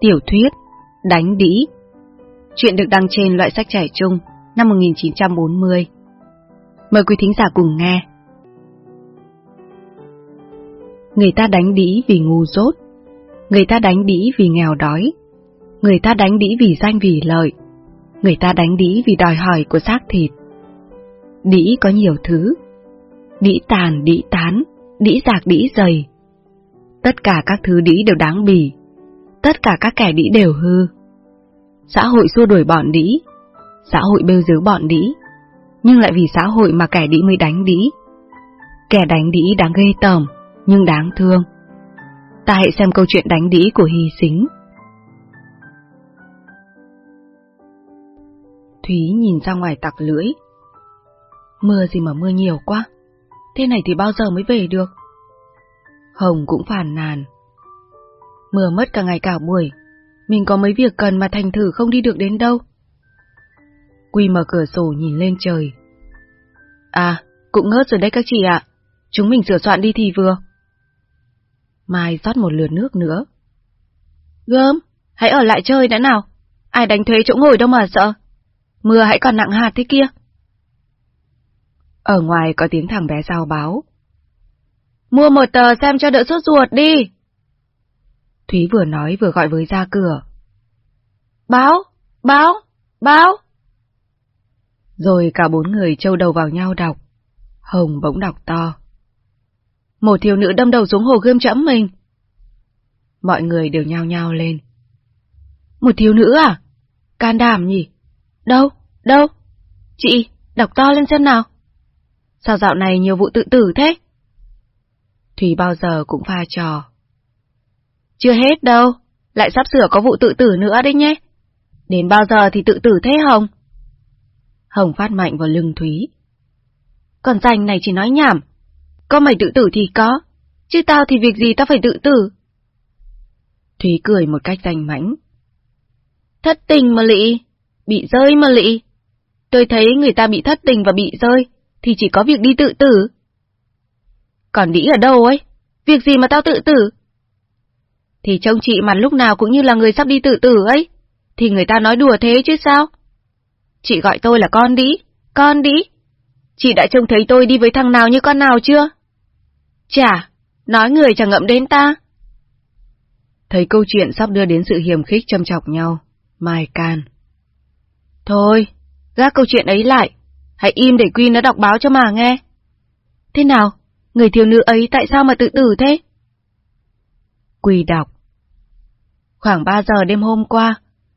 Tiểu thuyết Đánh đĩ. Chuyện được đăng trên loại sách trẻ trung năm 1940 Mời quý thính giả cùng nghe. Người ta đánh đĩ vì ngu dốt Người ta đánh đĩ vì nghèo đói Người ta đánh đĩ vì danh vì lợi Người ta đánh đĩ vì đòi hỏi của xác thịt. Đĩ có nhiều thứ Đĩ tàn, đĩ tán, đĩ giạc, đĩ dày. Tất cả các thứ đĩ đều đáng bỉ tất cả các kẻ đĩ đều hư. Xã hội xua đuổi bọn đĩ, xã hội bêu dếu bọn đĩ, nhưng lại vì xã hội mà kẻ đĩ mới đánh đĩ. Kẻ đánh đĩ đáng ghê tởm, nhưng đáng thương. Ta hãy xem câu chuyện đánh đĩ của Hy Xính. Thúy nhìn ra ngoài tặc lưỡi. Mưa gì mà mưa nhiều quá, thế này thì bao giờ mới về được? Hồng cũng phàn nàn. Mưa mất cả ngày cả buổi. Mình có mấy việc cần mà thành thử không đi được đến đâu. Quy mở cửa sổ nhìn lên trời. À, cũng ngớt rồi đấy các chị ạ. Chúng mình sửa soạn đi thì vừa. Mai rót một lượt nước nữa. Gớm, hãy ở lại chơi đã nào. Ai đánh thuế chỗ ngồi đâu mà sợ. Mưa hãy còn nặng hạt thế kia. Ở ngoài có tiếng thằng bé sao báo. Mua một tờ xem cho đỡ sốt ruột đi. Thúy vừa nói vừa gọi với ra cửa. Báo! Báo! Báo! Rồi cả bốn người trâu đầu vào nhau đọc. Hồng bỗng đọc to. Một thiếu nữ đâm đầu xuống hồ gươm chẫm mình. Mọi người đều nhao nhao lên. Một thiếu nữ à? Can đảm nhỉ? Đâu? Đâu? Chị, đọc to lên xem nào. Sao dạo này nhiều vụ tự tử thế? Thúy bao giờ cũng pha trò. Chưa hết đâu, lại sắp sửa có vụ tự tử nữa đấy nhé. Đến bao giờ thì tự tử thế Hồng? Hồng phát mạnh vào lưng Thúy. Còn danh này chỉ nói nhảm. Có mày tự tử thì có, chứ tao thì việc gì tao phải tự tử. Thúy cười một cách danh mãnh. Thất tình mà lị, bị rơi mà lị. Tôi thấy người ta bị thất tình và bị rơi, thì chỉ có việc đi tự tử. Còn đĩ ở đâu ấy? Việc gì mà tao tự tử? Thì trông chị mặt lúc nào cũng như là người sắp đi tự tử ấy, thì người ta nói đùa thế chứ sao? Chị gọi tôi là con đĩ, con đĩ. Chị đã trông thấy tôi đi với thằng nào như con nào chưa? Chả, nói người chẳng ngậm đến ta. Thấy câu chuyện sắp đưa đến sự hiềm khích châm chọc nhau, Mai can. Thôi, gác câu chuyện ấy lại, hãy im để Quy nó đọc báo cho mà nghe. Thế nào, người thiếu nữ ấy tại sao mà tự tử thế? Quỳ đọc. Khoảng 3 giờ đêm hôm qua,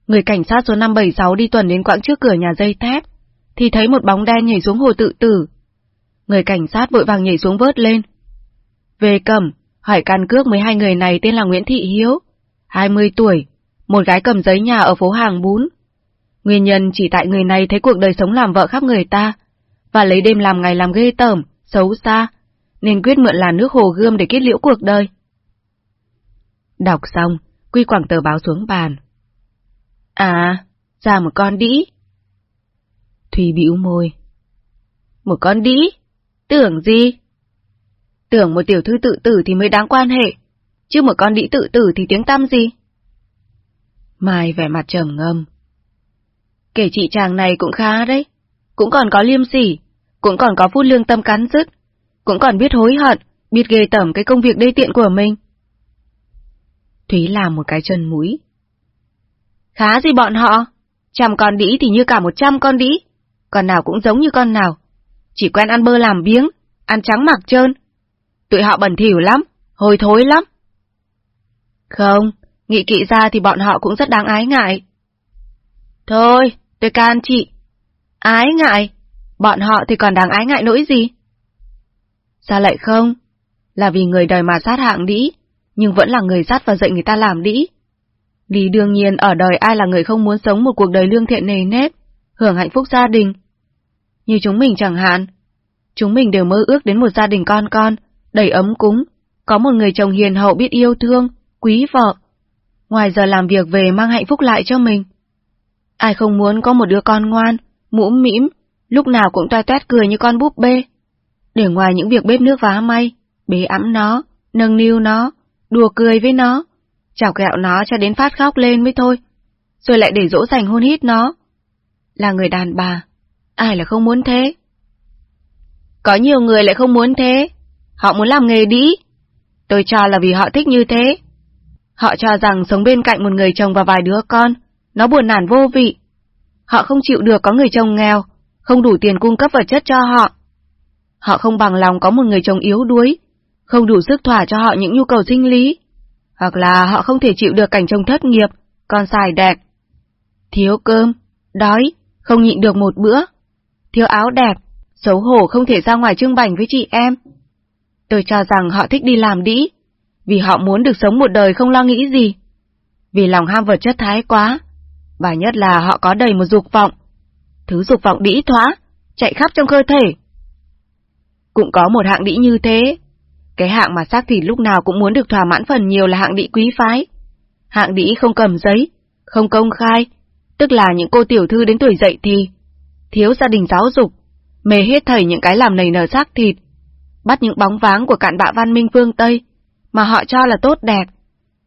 người cảnh sát số 576 đi tuần đến quãng trước cửa nhà dây thép, thì thấy một bóng đen nhảy xuống hồ tự tử. Người cảnh sát vội vàng nhảy xuống vớt lên. Về cầm, hỏi căn cước 12 người này tên là Nguyễn Thị Hiếu, 20 tuổi, một gái cầm giấy nhà ở phố Hàng Bún. Nguyên nhân chỉ tại người này thấy cuộc đời sống làm vợ khắp người ta, và lấy đêm làm ngày làm ghê tởm, xấu xa, nên quyết mượn là nước hồ gươm để kết liễu cuộc đời. Đọc xong, Quy quẳng tờ báo xuống bàn. À, ra một con đĩ. Thùy bĩu môi. Một con đĩ? Tưởng gì? Tưởng một tiểu thư tự tử thì mới đáng quan hệ, chứ một con đĩ tự tử thì tiếng tăm gì? Mai vẻ mặt trầm ngâm. Kể chị chàng này cũng khá đấy, cũng còn có liêm sỉ, cũng còn có phút lương tâm cắn dứt, cũng còn biết hối hận, biết ghê tẩm cái công việc đê tiện của mình. Thúy làm một cái chân mũi. Khá gì bọn họ? Trăm con đĩ thì như cả một trăm con đĩ, con nào cũng giống như con nào. Chỉ quen ăn bơ làm biếng, ăn trắng mặc trơn. Tụi họ bẩn thỉu lắm, hôi thối lắm. Không, nghĩ kỵ ra thì bọn họ cũng rất đáng ái ngại. Thôi, tôi can chị. Ái ngại? Bọn họ thì còn đáng ái ngại nỗi gì? Sao lại không? Là vì người đời mà sát hạng đĩ, nhưng vẫn là người dắt và dạy người ta làm đĩ. Lý đương nhiên ở đời ai là người không muốn sống một cuộc đời lương thiện nề nếp, hưởng hạnh phúc gia đình. Như chúng mình chẳng hạn, chúng mình đều mơ ước đến một gia đình con con, đầy ấm cúng, có một người chồng hiền hậu biết yêu thương, quý vợ. Ngoài giờ làm việc về mang hạnh phúc lại cho mình. Ai không muốn có một đứa con ngoan, mũm mĩm, lúc nào cũng toa toét cười như con búp bê. Để ngoài những việc bếp nước vá may, bế ẵm nó, nâng niu nó, đùa cười với nó, chọc ghẹo nó cho đến phát khóc lên mới thôi, rồi lại để dỗ dành hôn hít nó. Là người đàn bà, ai là không muốn thế? Có nhiều người lại không muốn thế, họ muốn làm nghề đĩ. Tôi cho là vì họ thích như thế. Họ cho rằng sống bên cạnh một người chồng và vài đứa con, nó buồn nản vô vị. Họ không chịu được có người chồng nghèo, không đủ tiền cung cấp vật chất cho họ. Họ không bằng lòng có một người chồng yếu đuối, không đủ sức thỏa cho họ những nhu cầu sinh lý. Hoặc là họ không thể chịu được cảnh trông thất nghiệp, con xài đẹp. Thiếu cơm, đói, không nhịn được một bữa. Thiếu áo đẹp, xấu hổ không thể ra ngoài trưng bày với chị em. Tôi cho rằng họ thích đi làm đĩ, vì họ muốn được sống một đời không lo nghĩ gì. Vì lòng ham vật chất thái quá, và nhất là họ có đầy một dục vọng. Thứ dục vọng đĩ thoá, chạy khắp trong cơ thể. Cũng có một hạng đĩ như thế. Cái hạng mà xác thịt lúc nào cũng muốn được thỏa mãn phần nhiều là hạng đĩ quý phái. Hạng đĩ không cầm giấy, không công khai, tức là những cô tiểu thư đến tuổi dậy thì thiếu gia đình giáo dục, mê hết thầy những cái làm nầy nở xác thịt, bắt những bóng váng của cạn bạ văn minh phương Tây, mà họ cho là tốt đẹp,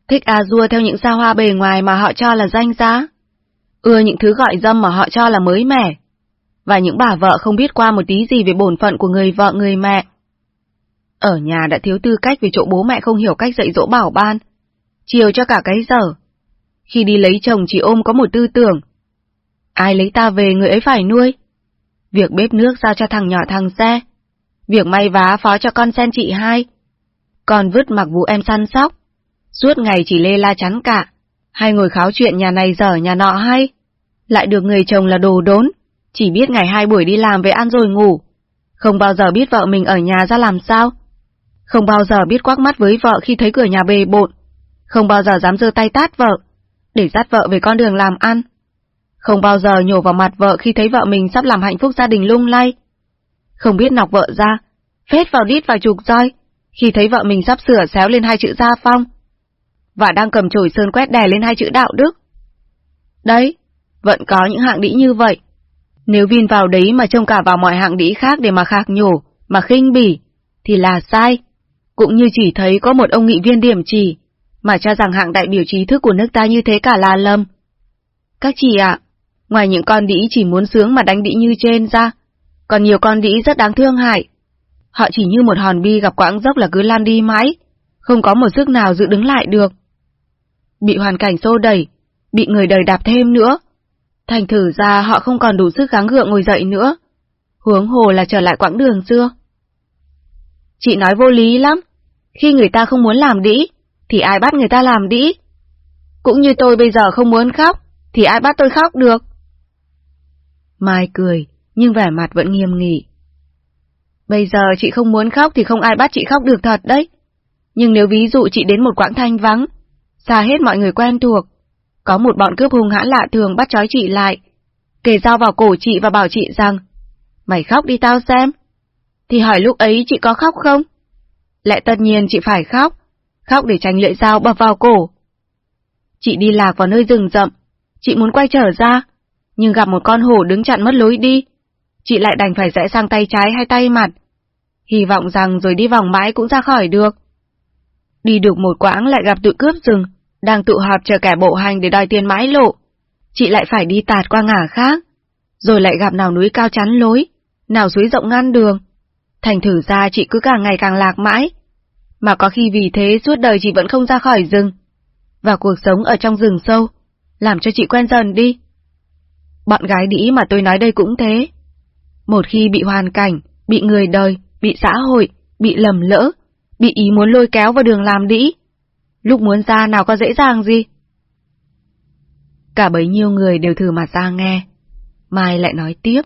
thích a dua theo những xa hoa bề ngoài mà họ cho là danh giá, ưa những thứ gọi dâm mà họ cho là mới mẻ, và những bà vợ không biết qua một tí gì về bổn phận của người vợ người mẹ. Ở nhà đã thiếu tư cách vì chỗ bố mẹ không hiểu cách dạy dỗ bảo ban, chiều cho cả cái giờ. Khi đi lấy chồng chỉ ôm có một tư tưởng. Ai lấy ta về người ấy phải nuôi. Việc bếp nước giao cho thằng nhỏ thằng xe. Việc may vá phó cho con sen chị hai. Còn vứt mặc vụ em săn sóc. Suốt ngày chỉ lê la chắn cả. Hay ngồi kháo chuyện nhà này dở nhà nọ hay. Lại được người chồng là đồ đốn. Chỉ biết ngày hai buổi đi làm về ăn rồi ngủ. Không bao giờ biết vợ mình ở nhà ra làm sao. Không bao giờ biết quắc mắt với vợ khi thấy cửa nhà bề bộn. Không bao giờ dám giơ tay tát vợ, để dắt vợ về con đường làm ăn. Không bao giờ nhổ vào mặt vợ khi thấy vợ mình sắp làm hạnh phúc gia đình lung lay. Không biết nọc vợ ra, phết vào đít vài chục roi, khi thấy vợ mình sắp sửa xéo lên hai chữ gia phong. Và đang cầm chổi sơn quét đè lên hai chữ đạo đức. Đấy, vẫn có những hạng đĩ như vậy. Nếu viên vào đấy mà trông cả vào mọi hạng đĩ khác để mà khạc nhổ, mà khinh bỉ, thì là sai. Cũng như chỉ thấy có một ông nghị viên điểm chỉ, mà cho rằng hạng đại biểu trí thức của nước ta như thế cả là lầm. Các chị ạ, ngoài những con đĩ chỉ muốn sướng mà đánh đĩ như trên ra, còn nhiều con đĩ rất đáng thương hại. Họ chỉ như một hòn bi gặp quãng dốc là cứ lan đi mãi, không có một sức nào giữ đứng lại được. Bị hoàn cảnh xô đẩy, bị người đời đạp thêm nữa. Thành thử ra họ không còn đủ sức gắng gượng ngồi dậy nữa. hướng hồ là trở lại quãng đường xưa. Chị nói vô lý lắm. Khi người ta không muốn làm đĩ, thì ai bắt người ta làm đĩ? Cũng như tôi bây giờ không muốn khóc, thì ai bắt tôi khóc được? Mai cười, nhưng vẻ mặt vẫn nghiêm nghị. Bây giờ chị không muốn khóc thì không ai bắt chị khóc được thật đấy. Nhưng nếu ví dụ chị đến một quãng thanh vắng, xa hết mọi người quen thuộc, có một bọn cướp hung hãn lạ thường bắt trói chị lại, kề dao vào cổ chị và bảo chị rằng, mày khóc đi tao xem. Thì hỏi lúc ấy chị có khóc không? Lẽ tất nhiên chị phải khóc, khóc để tránh lưỡi dao bập vào cổ. Chị đi lạc vào nơi rừng rậm, chị muốn quay trở ra, nhưng gặp một con hổ đứng chặn mất lối đi. Chị lại đành phải rẽ sang tay trái hay tay mặt, hy vọng rằng rồi đi vòng mãi cũng ra khỏi được. Đi được một quãng lại gặp tụi cướp rừng, đang tụ họp chờ kẻ bộ hành để đòi tiền mãi lộ. Chị lại phải đi tạt qua ngả khác, rồi lại gặp nào núi cao chắn lối, nào suối rộng ngăn đường. Thành thử ra chị cứ càng ngày càng lạc mãi, mà có khi vì thế suốt đời chị vẫn không ra khỏi rừng. Và cuộc sống ở trong rừng sâu, làm cho chị quen dần đi. Bọn gái đĩ mà tôi nói đây cũng thế. Một khi bị hoàn cảnh, bị người đời, bị xã hội, bị lầm lỡ, bị ý muốn lôi kéo vào đường làm đĩ, lúc muốn ra nào có dễ dàng gì. Cả bấy nhiêu người đều thử mà ra nghe. Mai lại nói tiếp.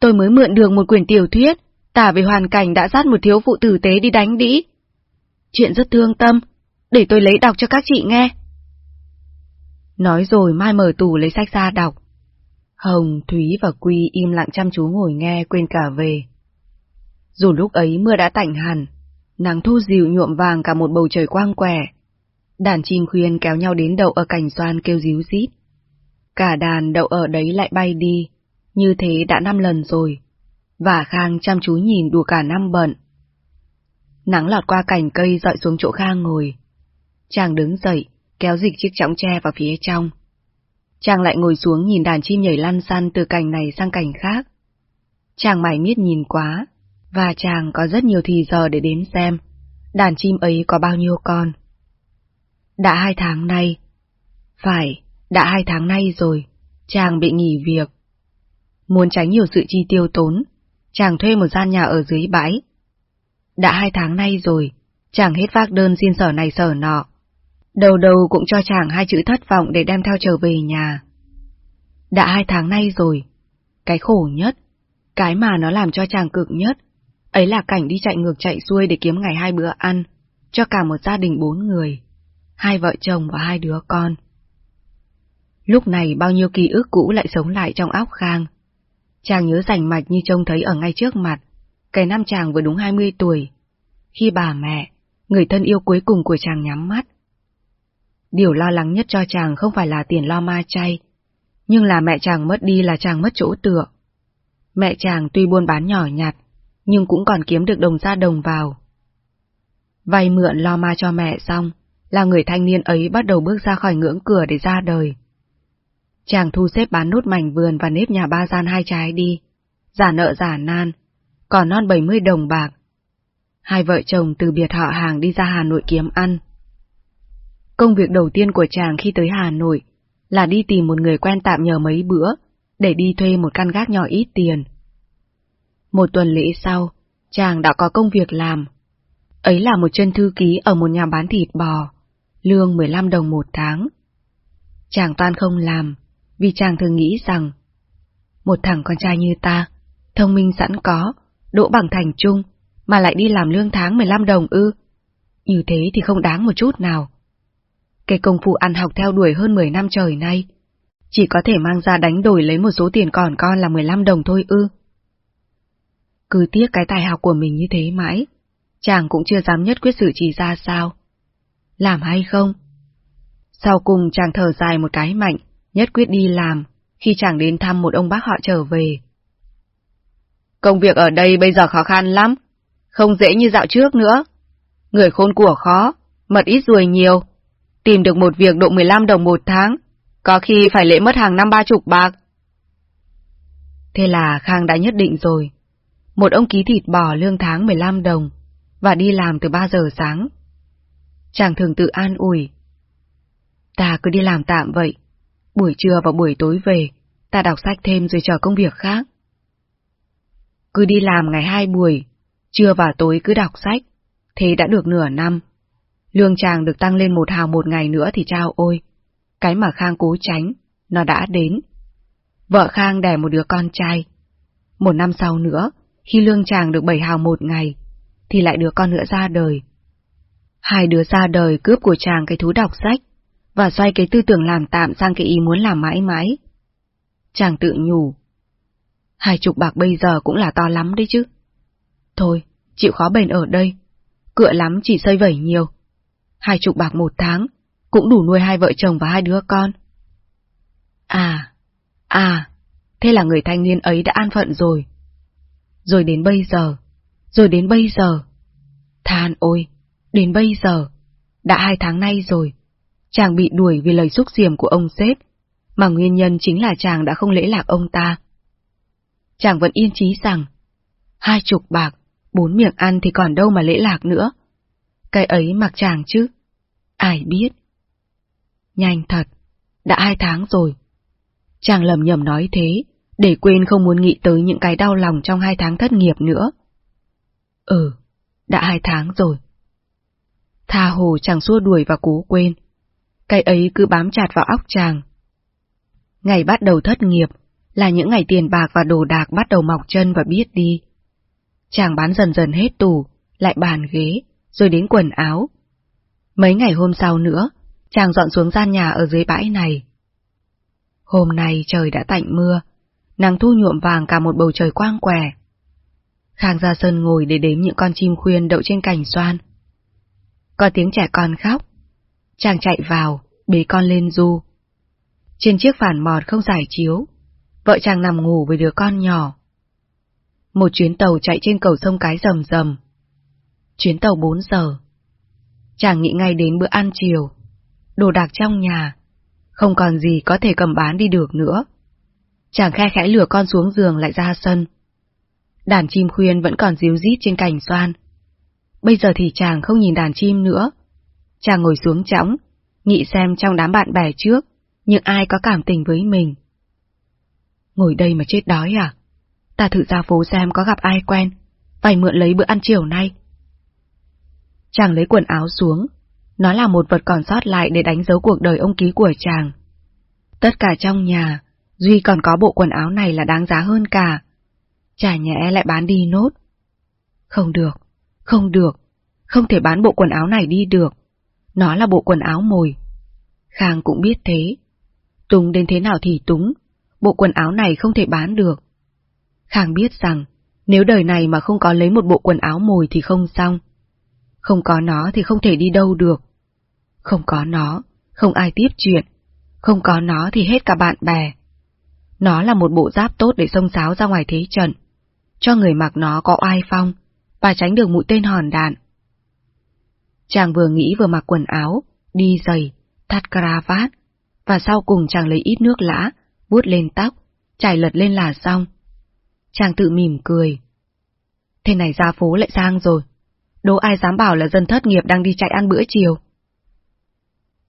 Tôi mới mượn được một quyển tiểu thuyết, tả về hoàn cảnh đã dắt một thiếu phụ tử tế đi đánh đĩ. Chuyện rất thương tâm, để tôi lấy đọc cho các chị nghe. Nói rồi Mai mở tủ lấy sách ra đọc. Hồng, Thúy và Quy im lặng chăm chú ngồi nghe quên cả về. Dù lúc ấy mưa đã tạnh hẳn, nắng thu dịu nhuộm vàng cả một bầu trời quang quẻ. Đàn chim khuyên kéo nhau đến đậu ở cành xoan kêu díu rít. Cả đàn đậu ở đấy lại bay đi, như thế đã năm lần rồi và Khang chăm chú nhìn đùa cả năm bận. Nắng lọt qua cành cây dọi xuống chỗ Khang ngồi. Chàng đứng dậy, kéo dịch chiếc chõng tre vào phía trong. Chàng lại ngồi xuống nhìn đàn chim nhảy lăn xăn từ cành này sang cành khác. Chàng mải miết nhìn quá, và chàng có rất nhiều thì giờ để đếm xem, đàn chim ấy có bao nhiêu con. Đã hai tháng nay, phải, đã hai tháng nay rồi, chàng bị nghỉ việc. Muốn tránh nhiều sự chi tiêu tốn, chàng thuê một gian nhà ở dưới bãi. Đã hai tháng nay rồi, chàng hết vác đơn xin sở này sở nọ. Đầu đầu cũng cho chàng hai chữ thất vọng để đem theo trở về nhà. Đã hai tháng nay rồi, cái khổ nhất, cái mà nó làm cho chàng cực nhất, ấy là cảnh đi chạy ngược chạy xuôi để kiếm ngày hai bữa ăn, cho cả một gia đình bốn người, hai vợ chồng và hai đứa con. Lúc này bao nhiêu ký ức cũ lại sống lại trong óc Khang. Chàng nhớ rành mạch như trông thấy ở ngay trước mặt, cái năm chàng vừa đúng 20 tuổi, khi bà mẹ, người thân yêu cuối cùng của chàng nhắm mắt. Điều lo lắng nhất cho chàng không phải là tiền lo ma chay, nhưng là mẹ chàng mất đi là chàng mất chỗ tựa. Mẹ chàng tuy buôn bán nhỏ nhặt, nhưng cũng còn kiếm được đồng ra đồng vào. Vay mượn lo ma cho mẹ xong, là người thanh niên ấy bắt đầu bước ra khỏi ngưỡng cửa để ra đời. Chàng thu xếp bán nốt mảnh vườn và nếp nhà ba gian hai trái đi, giả nợ giả nan, còn non 70 đồng bạc. Hai vợ chồng từ biệt họ hàng đi ra Hà Nội kiếm ăn. Công việc đầu tiên của chàng khi tới Hà Nội là đi tìm một người quen tạm nhờ mấy bữa, để đi thuê một căn gác nhỏ ít tiền. Một tuần lễ sau, chàng đã có công việc làm. Ấy là một chân thư ký ở một nhà bán thịt bò, lương 15 đồng một tháng. Chàng toan không làm, vì chàng thường nghĩ rằng, một thằng con trai như ta, thông minh sẵn có, đỗ bằng thành trung, mà lại đi làm lương tháng 15 đồng ư. Như thế thì không đáng một chút nào. Cái công phu ăn học theo đuổi hơn 10 năm trời nay, chỉ có thể mang ra đánh đổi lấy một số tiền còn con là 15 đồng thôi ư. Cứ tiếc cái tài học của mình như thế mãi, chàng cũng chưa dám nhất quyết xử trí ra sao. Làm hay không? Sau cùng chàng thở dài một cái mạnh, nhất quyết đi làm, khi chàng đến thăm một ông bác họ trở về. Công việc ở đây bây giờ khó khăn lắm, không dễ như dạo trước nữa. Người khôn của khó, mật ít ruồi nhiều. Tìm được một việc độ 15 đồng một tháng, có khi phải lễ mất hàng năm ba chục bạc. Thế là Khang đã nhất định rồi. Một ông ký thịt bò lương tháng 15 đồng, và đi làm từ 3 giờ sáng. Chàng thường tự an ủi. Ta cứ đi làm tạm vậy, buổi trưa và buổi tối về, ta đọc sách thêm rồi chờ công việc khác. Cứ đi làm ngày hai buổi, trưa và tối cứ đọc sách, thế đã được nửa năm. Lương chàng được tăng lên một hào một ngày nữa thì trao ôi. Cái mà Khang cố tránh, nó đã đến. Vợ Khang đẻ một đứa con trai. Một năm sau nữa, khi lương chàng được bảy hào một ngày, thì lại đứa con nữa ra đời. Hai đứa ra đời cướp của chàng cái thú đọc sách, và xoay cái tư tưởng làm tạm sang cái ý muốn làm mãi mãi. Chàng tự nhủ. Hai chục bạc bây giờ cũng là to lắm đấy chứ. Thôi, chịu khó bền ở đây. Cựa lắm chỉ xây vẩy nhiều. Hai chục bạc một tháng, cũng đủ nuôi hai vợ chồng và hai đứa con. À, à, thế là người thanh niên ấy đã an phận rồi. Rồi đến bây giờ, rồi đến bây giờ. Than ôi, đến bây giờ, đã hai tháng nay rồi, chàng bị đuổi vì lời xúc diềm của ông sếp, mà nguyên nhân chính là chàng đã không lễ lạc ông ta. Chàng vẫn yên chí rằng, hai chục bạc, bốn miệng ăn thì còn đâu mà lễ lạc nữa. Cái ấy mặc chàng chứ, ai biết. Nhanh thật, đã hai tháng rồi. Chàng lầm nhầm nói thế, để quên không muốn nghĩ tới những cái đau lòng trong hai tháng thất nghiệp nữa. Ừ, đã hai tháng rồi. Tha hồ chàng xua đuổi và cố quên. Cái ấy cứ bám chặt vào óc chàng. Ngày bắt đầu thất nghiệp là những ngày tiền bạc và đồ đạc bắt đầu mọc chân và biết đi. Chàng bán dần dần hết tủ, lại bàn ghế, rồi đến quần áo. Mấy ngày hôm sau nữa, chàng dọn xuống gian nhà ở dưới bãi này. Hôm nay trời đã tạnh mưa, nắng thu nhuộm vàng cả một bầu trời quang quẻ. Khang ra sân ngồi để đếm những con chim khuyên đậu trên cành xoan. Có tiếng trẻ con khóc. Chàng chạy vào, bế con lên du. Trên chiếc phản mọt không giải chiếu, vợ chàng nằm ngủ với đứa con nhỏ. Một chuyến tàu chạy trên cầu sông cái rầm rầm. Chuyến tàu 4 giờ. Chàng nghĩ ngay đến bữa ăn chiều. Đồ đạc trong nhà, không còn gì có thể cầm bán đi được nữa. Chàng khe khẽ lừa con xuống giường lại ra sân. Đàn chim khuyên vẫn còn díu rít trên cành xoan. Bây giờ thì chàng không nhìn đàn chim nữa. Chàng ngồi xuống chõng, nghĩ xem trong đám bạn bè trước, nhưng ai có cảm tình với mình. Ngồi đây mà chết đói à? Ta thử ra phố xem có gặp ai quen, phải mượn lấy bữa ăn chiều nay. Chàng lấy quần áo xuống, nó là một vật còn sót lại để đánh dấu cuộc đời ông ký của chàng. Tất cả trong nhà, Duy còn có bộ quần áo này là đáng giá hơn cả. Chả nhẽ lại bán đi nốt. Không được, không được, không thể bán bộ quần áo này đi được. Nó là bộ quần áo mồi. Khang cũng biết thế. Túng đến thế nào thì túng, bộ quần áo này không thể bán được. Khang biết rằng, nếu đời này mà không có lấy một bộ quần áo mồi thì không xong. Không có nó thì không thể đi đâu được. Không có nó, không ai tiếp chuyện. Không có nó thì hết cả bạn bè. Nó là một bộ giáp tốt để xông xáo ra ngoài thế trận. Cho người mặc nó có oai phong, và tránh được mũi tên hòn đạn. Chàng vừa nghĩ vừa mặc quần áo, đi giày, thắt cravat, và sau cùng chàng lấy ít nước lã, vuốt lên tóc, chải lật lên là xong. Chàng tự mỉm cười. Thế này ra phố lại sang rồi. Đố ai dám bảo là dân thất nghiệp đang đi chạy ăn bữa chiều.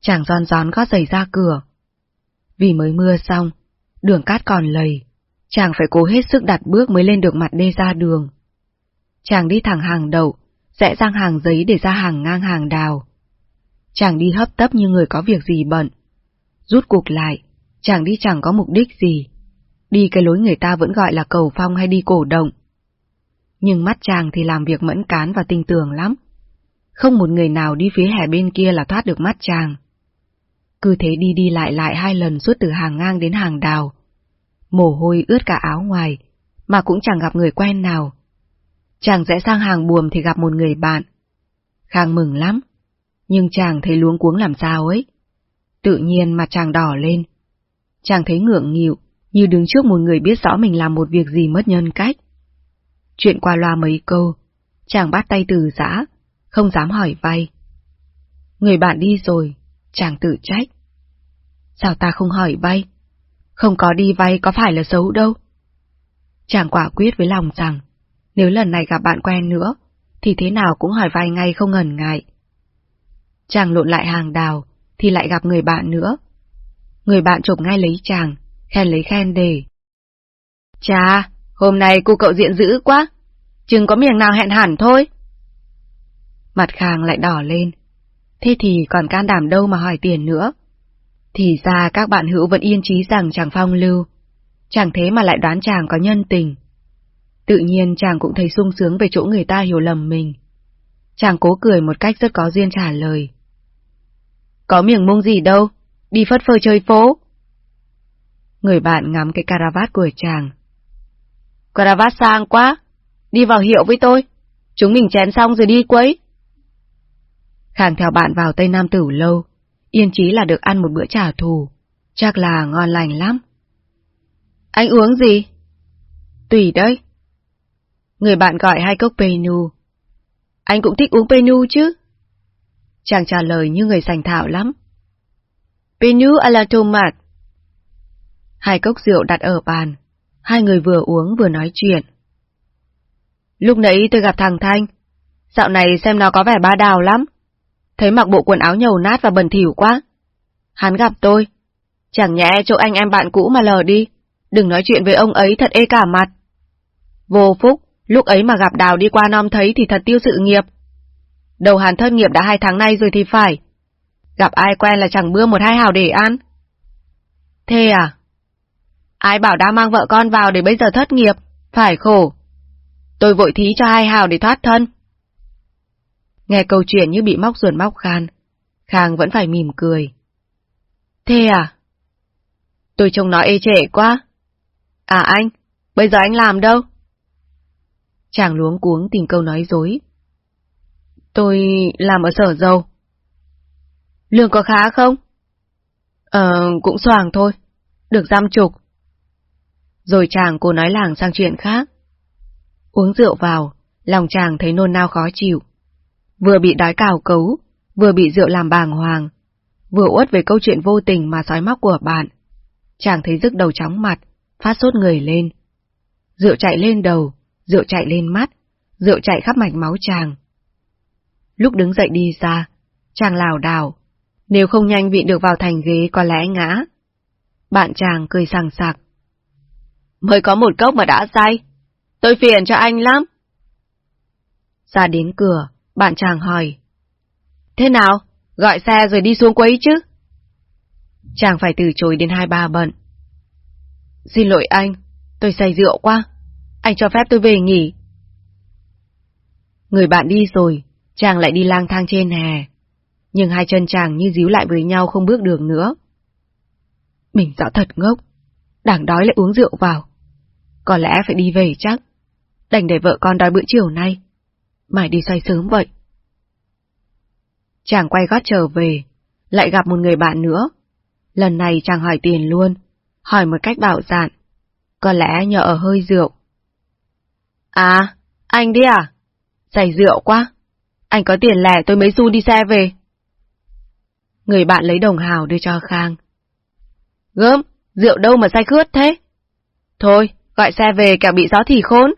Chàng giòn gión gót giày ra cửa. Vì mới mưa xong, đường cát còn lầy, chàng phải cố hết sức đặt bước mới lên được mặt đê ra đường. Chàng đi thẳng hàng đậu, rẽ sang hàng giấy để ra hàng ngang hàng đào. Chàng đi hấp tấp như người có việc gì bận. Rút cuộc lại, chàng đi chẳng có mục đích gì. Đi cái lối người ta vẫn gọi là cầu phong hay đi cổ động. Nhưng mắt chàng thì làm việc mẫn cán và tinh tường lắm. Không một người nào đi phía hè bên kia là thoát được mắt chàng. Cứ thế đi đi lại lại hai lần suốt từ hàng ngang đến hàng đào. Mồ hôi ướt cả áo ngoài, mà cũng chẳng gặp người quen nào. Chàng rẽ sang hàng buồm thì gặp một người bạn. Khang mừng lắm, nhưng chàng thấy luống cuống làm sao ấy. Tự nhiên mặt chàng đỏ lên. Chàng thấy ngượng nghịu, như đứng trước một người biết rõ mình làm một việc gì mất nhân cách. Chuyện qua loa mấy câu, chàng bắt tay từ giã, không dám hỏi vay. Người bạn đi rồi, chàng tự trách. Sao ta không hỏi vay? Không có đi vay có phải là xấu đâu. Chàng quả quyết với lòng rằng, nếu lần này gặp bạn quen nữa, thì thế nào cũng hỏi vay ngay không ngần ngại. Chàng lộn lại hàng đào, thì lại gặp người bạn nữa. Người bạn chụp ngay lấy chàng, khen lấy khen đề. Chà, hôm nay cô cậu diện dữ quá, chừng có miệng nào hẹn hẳn thôi. Mặt khang lại đỏ lên, thế thì còn can đảm đâu mà hỏi tiền nữa. Thì ra các bạn hữu vẫn yên trí rằng chàng phong lưu, chẳng thế mà lại đoán chàng có nhân tình. Tự nhiên chàng cũng thấy sung sướng về chỗ người ta hiểu lầm mình. Chàng cố cười một cách rất có duyên trả lời. Có miệng mông gì đâu, đi phất phơ chơi phố. Người bạn ngắm cái caravat của chàng. Caravat sang quá, đi vào hiệu với tôi, chúng mình chén xong rồi đi quấy. Khang theo bạn vào Tây Nam Tử lâu, yên chí là được ăn một bữa trả thù, chắc là ngon lành lắm. Anh uống gì? Tùy đấy. Người bạn gọi hai cốc Penu. Anh cũng thích uống Penu chứ? Chàng trả lời như người sành thạo lắm. Penu à la tomat. Hai cốc rượu đặt ở bàn, hai người vừa uống vừa nói chuyện. Lúc nãy tôi gặp thằng Thanh, dạo này xem nó có vẻ ba đào lắm. Thấy mặc bộ quần áo nhầu nát và bẩn thỉu quá. Hắn gặp tôi, chẳng nhẽ chỗ anh em bạn cũ mà lờ đi, đừng nói chuyện với ông ấy thật ê cả mặt. Vô phúc, lúc ấy mà gặp đào đi qua non thấy thì thật tiêu sự nghiệp. Đầu hàn thất nghiệp đã hai tháng nay rồi thì phải. Gặp ai quen là chẳng bưa một hai hào để ăn. Thế à? Ai bảo đã mang vợ con vào để bây giờ thất nghiệp, phải khổ. Tôi vội thí cho hai hào để thoát thân. Nghe câu chuyện như bị móc ruột móc khan, Khang vẫn phải mỉm cười. Thế à? Tôi trông nó ê trệ quá. À anh, bây giờ anh làm đâu? Chàng luống cuống tìm câu nói dối. Tôi làm ở sở dầu. Lương có khá không? Ờ, cũng soàng thôi. Được giam chục. Rồi chàng cô nói làng sang chuyện khác. Uống rượu vào, lòng chàng thấy nôn nao khó chịu. Vừa bị đói cào cấu, vừa bị rượu làm bàng hoàng, vừa uất về câu chuyện vô tình mà sói móc của bạn. Chàng thấy rức đầu chóng mặt, phát sốt người lên. Rượu chạy lên đầu, rượu chạy lên mắt, rượu chạy khắp mạch máu chàng. Lúc đứng dậy đi ra, chàng lảo đảo, nếu không nhanh vị được vào thành ghế có lẽ ngã. Bạn chàng cười sàng sạc. Mới có một cốc mà đã say, tôi phiền cho anh lắm. Ra đến cửa, bạn chàng hỏi. Thế nào, gọi xe rồi đi xuống quấy chứ? Chàng phải từ chối đến hai ba bận. Xin lỗi anh, tôi say rượu quá. Anh cho phép tôi về nghỉ. Người bạn đi rồi, chàng lại đi lang thang trên hè. Nhưng hai chân chàng như díu lại với nhau không bước được nữa. Mình rõ thật ngốc. Đảng đói lại uống rượu vào. Có lẽ phải đi về chắc. Đành để vợ con đói bữa chiều nay. Mày đi xoay sớm vậy. Chàng quay gót trở về, lại gặp một người bạn nữa. Lần này chàng hỏi tiền luôn, hỏi một cách bảo dạn. Có lẽ nhờ ở hơi rượu. À, anh đi à? Dày rượu quá. Anh có tiền lẻ tôi mới xu đi xe về. Người bạn lấy đồng hào đưa cho Khang. Gớm, rượu đâu mà say khướt thế? Thôi, gọi xe về kẻo bị gió thì khốn.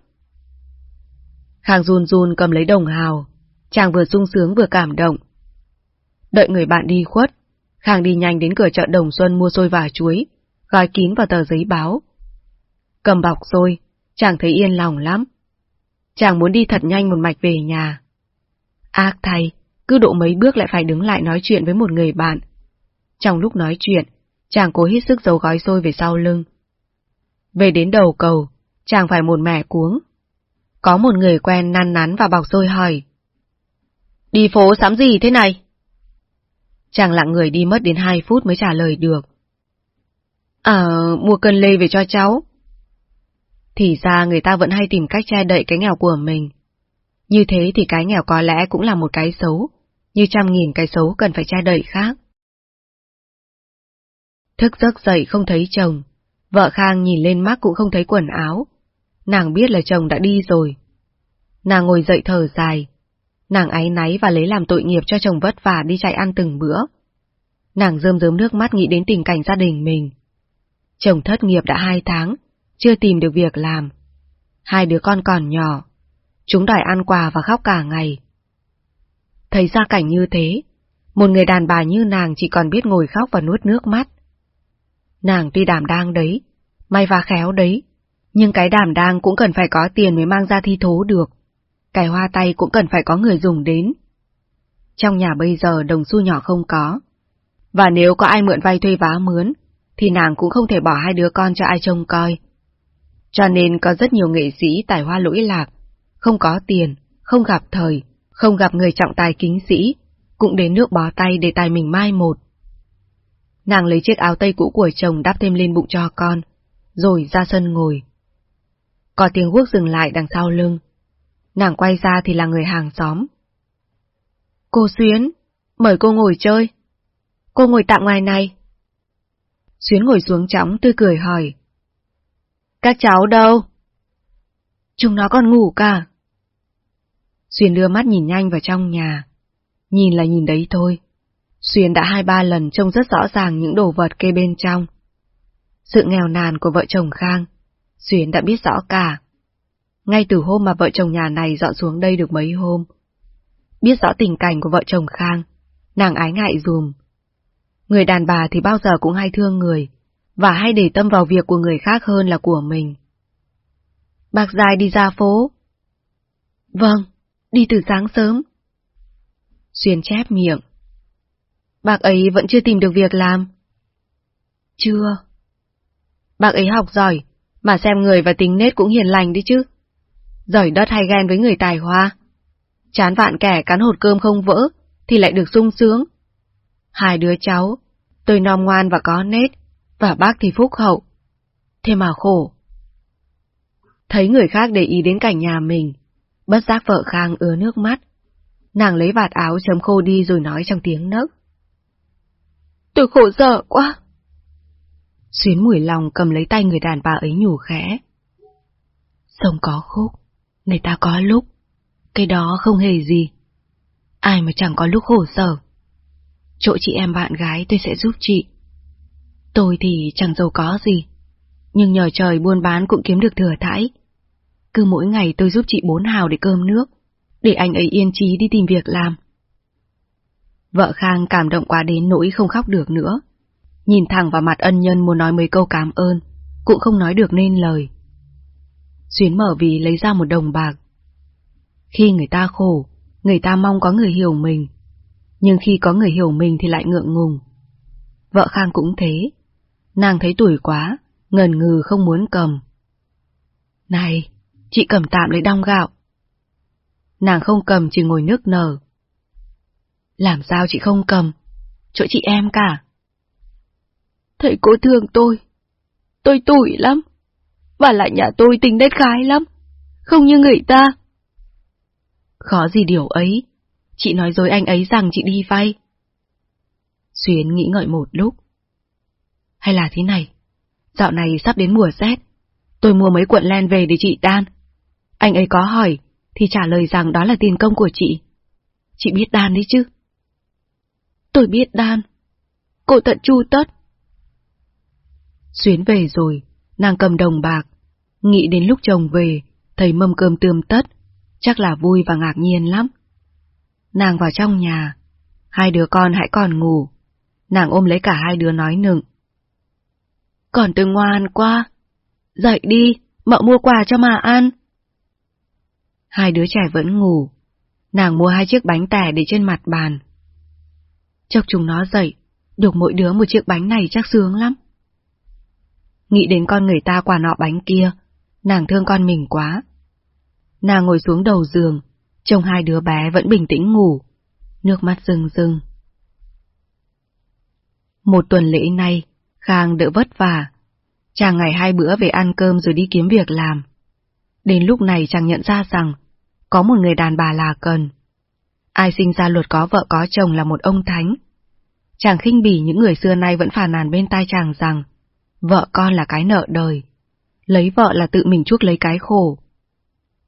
Khang run run cầm lấy đồng hào, chàng vừa sung sướng vừa cảm động. Đợi người bạn đi khuất, Khang đi nhanh đến cửa chợ Đồng Xuân mua xôi và chuối, gói kín vào tờ giấy báo. Cầm bọc xôi, chàng thấy yên lòng lắm. Chàng muốn đi thật nhanh một mạch về nhà. Ác thay, cứ độ mấy bước lại phải đứng lại nói chuyện với một người bạn. Trong lúc nói chuyện, chàng cố hít sức giấu gói xôi về sau lưng. Về đến đầu cầu, chàng phải một mẻ cuống. Có một người quen năn nắn và bọc xôi hỏi. Đi phố sắm gì thế này? Chàng lặng người đi mất đến hai phút mới trả lời được. À, mua cân lê về cho cháu. Thì ra người ta vẫn hay tìm cách che đậy cái nghèo của mình. Như thế thì cái nghèo có lẽ cũng là một cái xấu, như trăm nghìn cái xấu cần phải che đậy khác. Thức giấc dậy không thấy chồng, vợ Khang nhìn lên mắt cũng không thấy quần áo. Nàng biết là chồng đã đi rồi. Nàng ngồi dậy thở dài. Nàng áy náy và lấy làm tội nghiệp cho chồng vất vả đi chạy ăn từng bữa. Nàng rơm rớm nước mắt nghĩ đến tình cảnh gia đình mình. Chồng thất nghiệp đã hai tháng, chưa tìm được việc làm. Hai đứa con còn nhỏ, chúng đòi ăn quà và khóc cả ngày. Thấy ra cảnh như thế, một người đàn bà như nàng chỉ còn biết ngồi khóc và nuốt nước mắt. Nàng tuy đảm đang đấy, may và khéo đấy, nhưng cái đảm đang cũng cần phải có tiền mới mang ra thi thố được. Cái hoa tay cũng cần phải có người dùng đến. Trong nhà bây giờ đồng xu nhỏ không có. Và nếu có ai mượn vay thuê vá mướn, thì nàng cũng không thể bỏ hai đứa con cho ai trông coi. Cho nên có rất nhiều nghệ sĩ tài hoa lỗi lạc, không có tiền, không gặp thời, không gặp người trọng tài kính sĩ, cũng đến nước bó tay để tài mình mai một. Nàng lấy chiếc áo tây cũ của chồng đắp thêm lên bụng cho con, rồi ra sân ngồi. Có tiếng guốc dừng lại đằng sau lưng. Nàng quay ra thì là người hàng xóm. Cô Xuyến, mời cô ngồi chơi. Cô ngồi tạm ngoài này. Xuyến ngồi xuống chóng tươi cười hỏi. Các cháu đâu? Chúng nó còn ngủ cả. Xuyên đưa mắt nhìn nhanh vào trong nhà. Nhìn là nhìn đấy thôi. Xuyên đã hai ba lần trông rất rõ ràng những đồ vật kê bên trong. Sự nghèo nàn của vợ chồng Khang, Xuyên đã biết rõ cả. Ngay từ hôm mà vợ chồng nhà này dọn xuống đây được mấy hôm. Biết rõ tình cảnh của vợ chồng Khang, nàng ái ngại dùm. Người đàn bà thì bao giờ cũng hay thương người, và hay để tâm vào việc của người khác hơn là của mình. Bác Dài đi ra phố. Vâng, đi từ sáng sớm. Xuyên chép miệng. Bác ấy vẫn chưa tìm được việc làm. Chưa. Bác ấy học giỏi, mà xem người và tính nết cũng hiền lành đi chứ. Giỏi đất hay ghen với người tài hoa. Chán vạn kẻ cắn hột cơm không vỡ, thì lại được sung sướng. Hai đứa cháu, tôi non ngoan và có nết, và bác thì phúc hậu. Thế mà khổ. Thấy người khác để ý đến cảnh nhà mình, bất giác vợ Khang ứa nước mắt. Nàng lấy vạt áo chấm khô đi rồi nói trong tiếng nấc. Tôi khổ sở quá. Xuyến mùi lòng cầm lấy tay người đàn bà ấy nhủ khẽ. Sông có khúc, người ta có lúc, cái đó không hề gì. Ai mà chẳng có lúc khổ sở. Chỗ chị em bạn gái tôi sẽ giúp chị. Tôi thì chẳng giàu có gì, nhưng nhờ trời buôn bán cũng kiếm được thừa thãi. Cứ mỗi ngày tôi giúp chị bốn hào để cơm nước, để anh ấy yên trí đi tìm việc làm. Vợ Khang cảm động quá đến nỗi không khóc được nữa. Nhìn thẳng vào mặt ân nhân muốn nói mấy câu cảm ơn, cũng không nói được nên lời. Xuyến mở vì lấy ra một đồng bạc. Khi người ta khổ, người ta mong có người hiểu mình, nhưng khi có người hiểu mình thì lại ngượng ngùng. Vợ Khang cũng thế, nàng thấy tuổi quá, ngần ngừ không muốn cầm. Này, chị cầm tạm lấy đong gạo. Nàng không cầm chỉ ngồi nước nở. Làm sao chị không cầm? Chỗ chị em cả. Thầy cô thương tôi. Tôi tủi lắm. Và lại nhà tôi tính đất gái lắm. Không như người ta. Khó gì điều ấy. Chị nói dối anh ấy rằng chị đi vay. Xuyến nghĩ ngợi một lúc. Hay là thế này? Dạo này sắp đến mùa rét. Tôi mua mấy cuộn len về để chị đan. Anh ấy có hỏi, thì trả lời rằng đó là tiền công của chị. Chị biết đan đấy chứ? Tôi biết đan. Cô tận chu tất. Xuyến về rồi, nàng cầm đồng bạc. Nghĩ đến lúc chồng về, thấy mâm cơm tươm tất, chắc là vui và ngạc nhiên lắm. Nàng vào trong nhà, hai đứa con hãy còn ngủ. Nàng ôm lấy cả hai đứa nói nựng. Còn từ ngoan quá. Dậy đi, mợ mua quà cho mà ăn. Hai đứa trẻ vẫn ngủ. Nàng mua hai chiếc bánh tẻ để trên mặt bàn. Chọc chúng nó dậy, được mỗi đứa một chiếc bánh này chắc sướng lắm. Nghĩ đến con người ta quả nọ bánh kia, nàng thương con mình quá. Nàng ngồi xuống đầu giường, trông hai đứa bé vẫn bình tĩnh ngủ, nước mắt rưng rưng. Một tuần lễ nay, Khang đỡ vất vả. Chàng ngày hai bữa về ăn cơm rồi đi kiếm việc làm. Đến lúc này chàng nhận ra rằng, có một người đàn bà là cần. Ai sinh ra luật có vợ có chồng là một ông thánh. Chàng khinh bỉ những người xưa nay vẫn phàn nàn bên tai chàng rằng, vợ con là cái nợ đời. Lấy vợ là tự mình chuốc lấy cái khổ.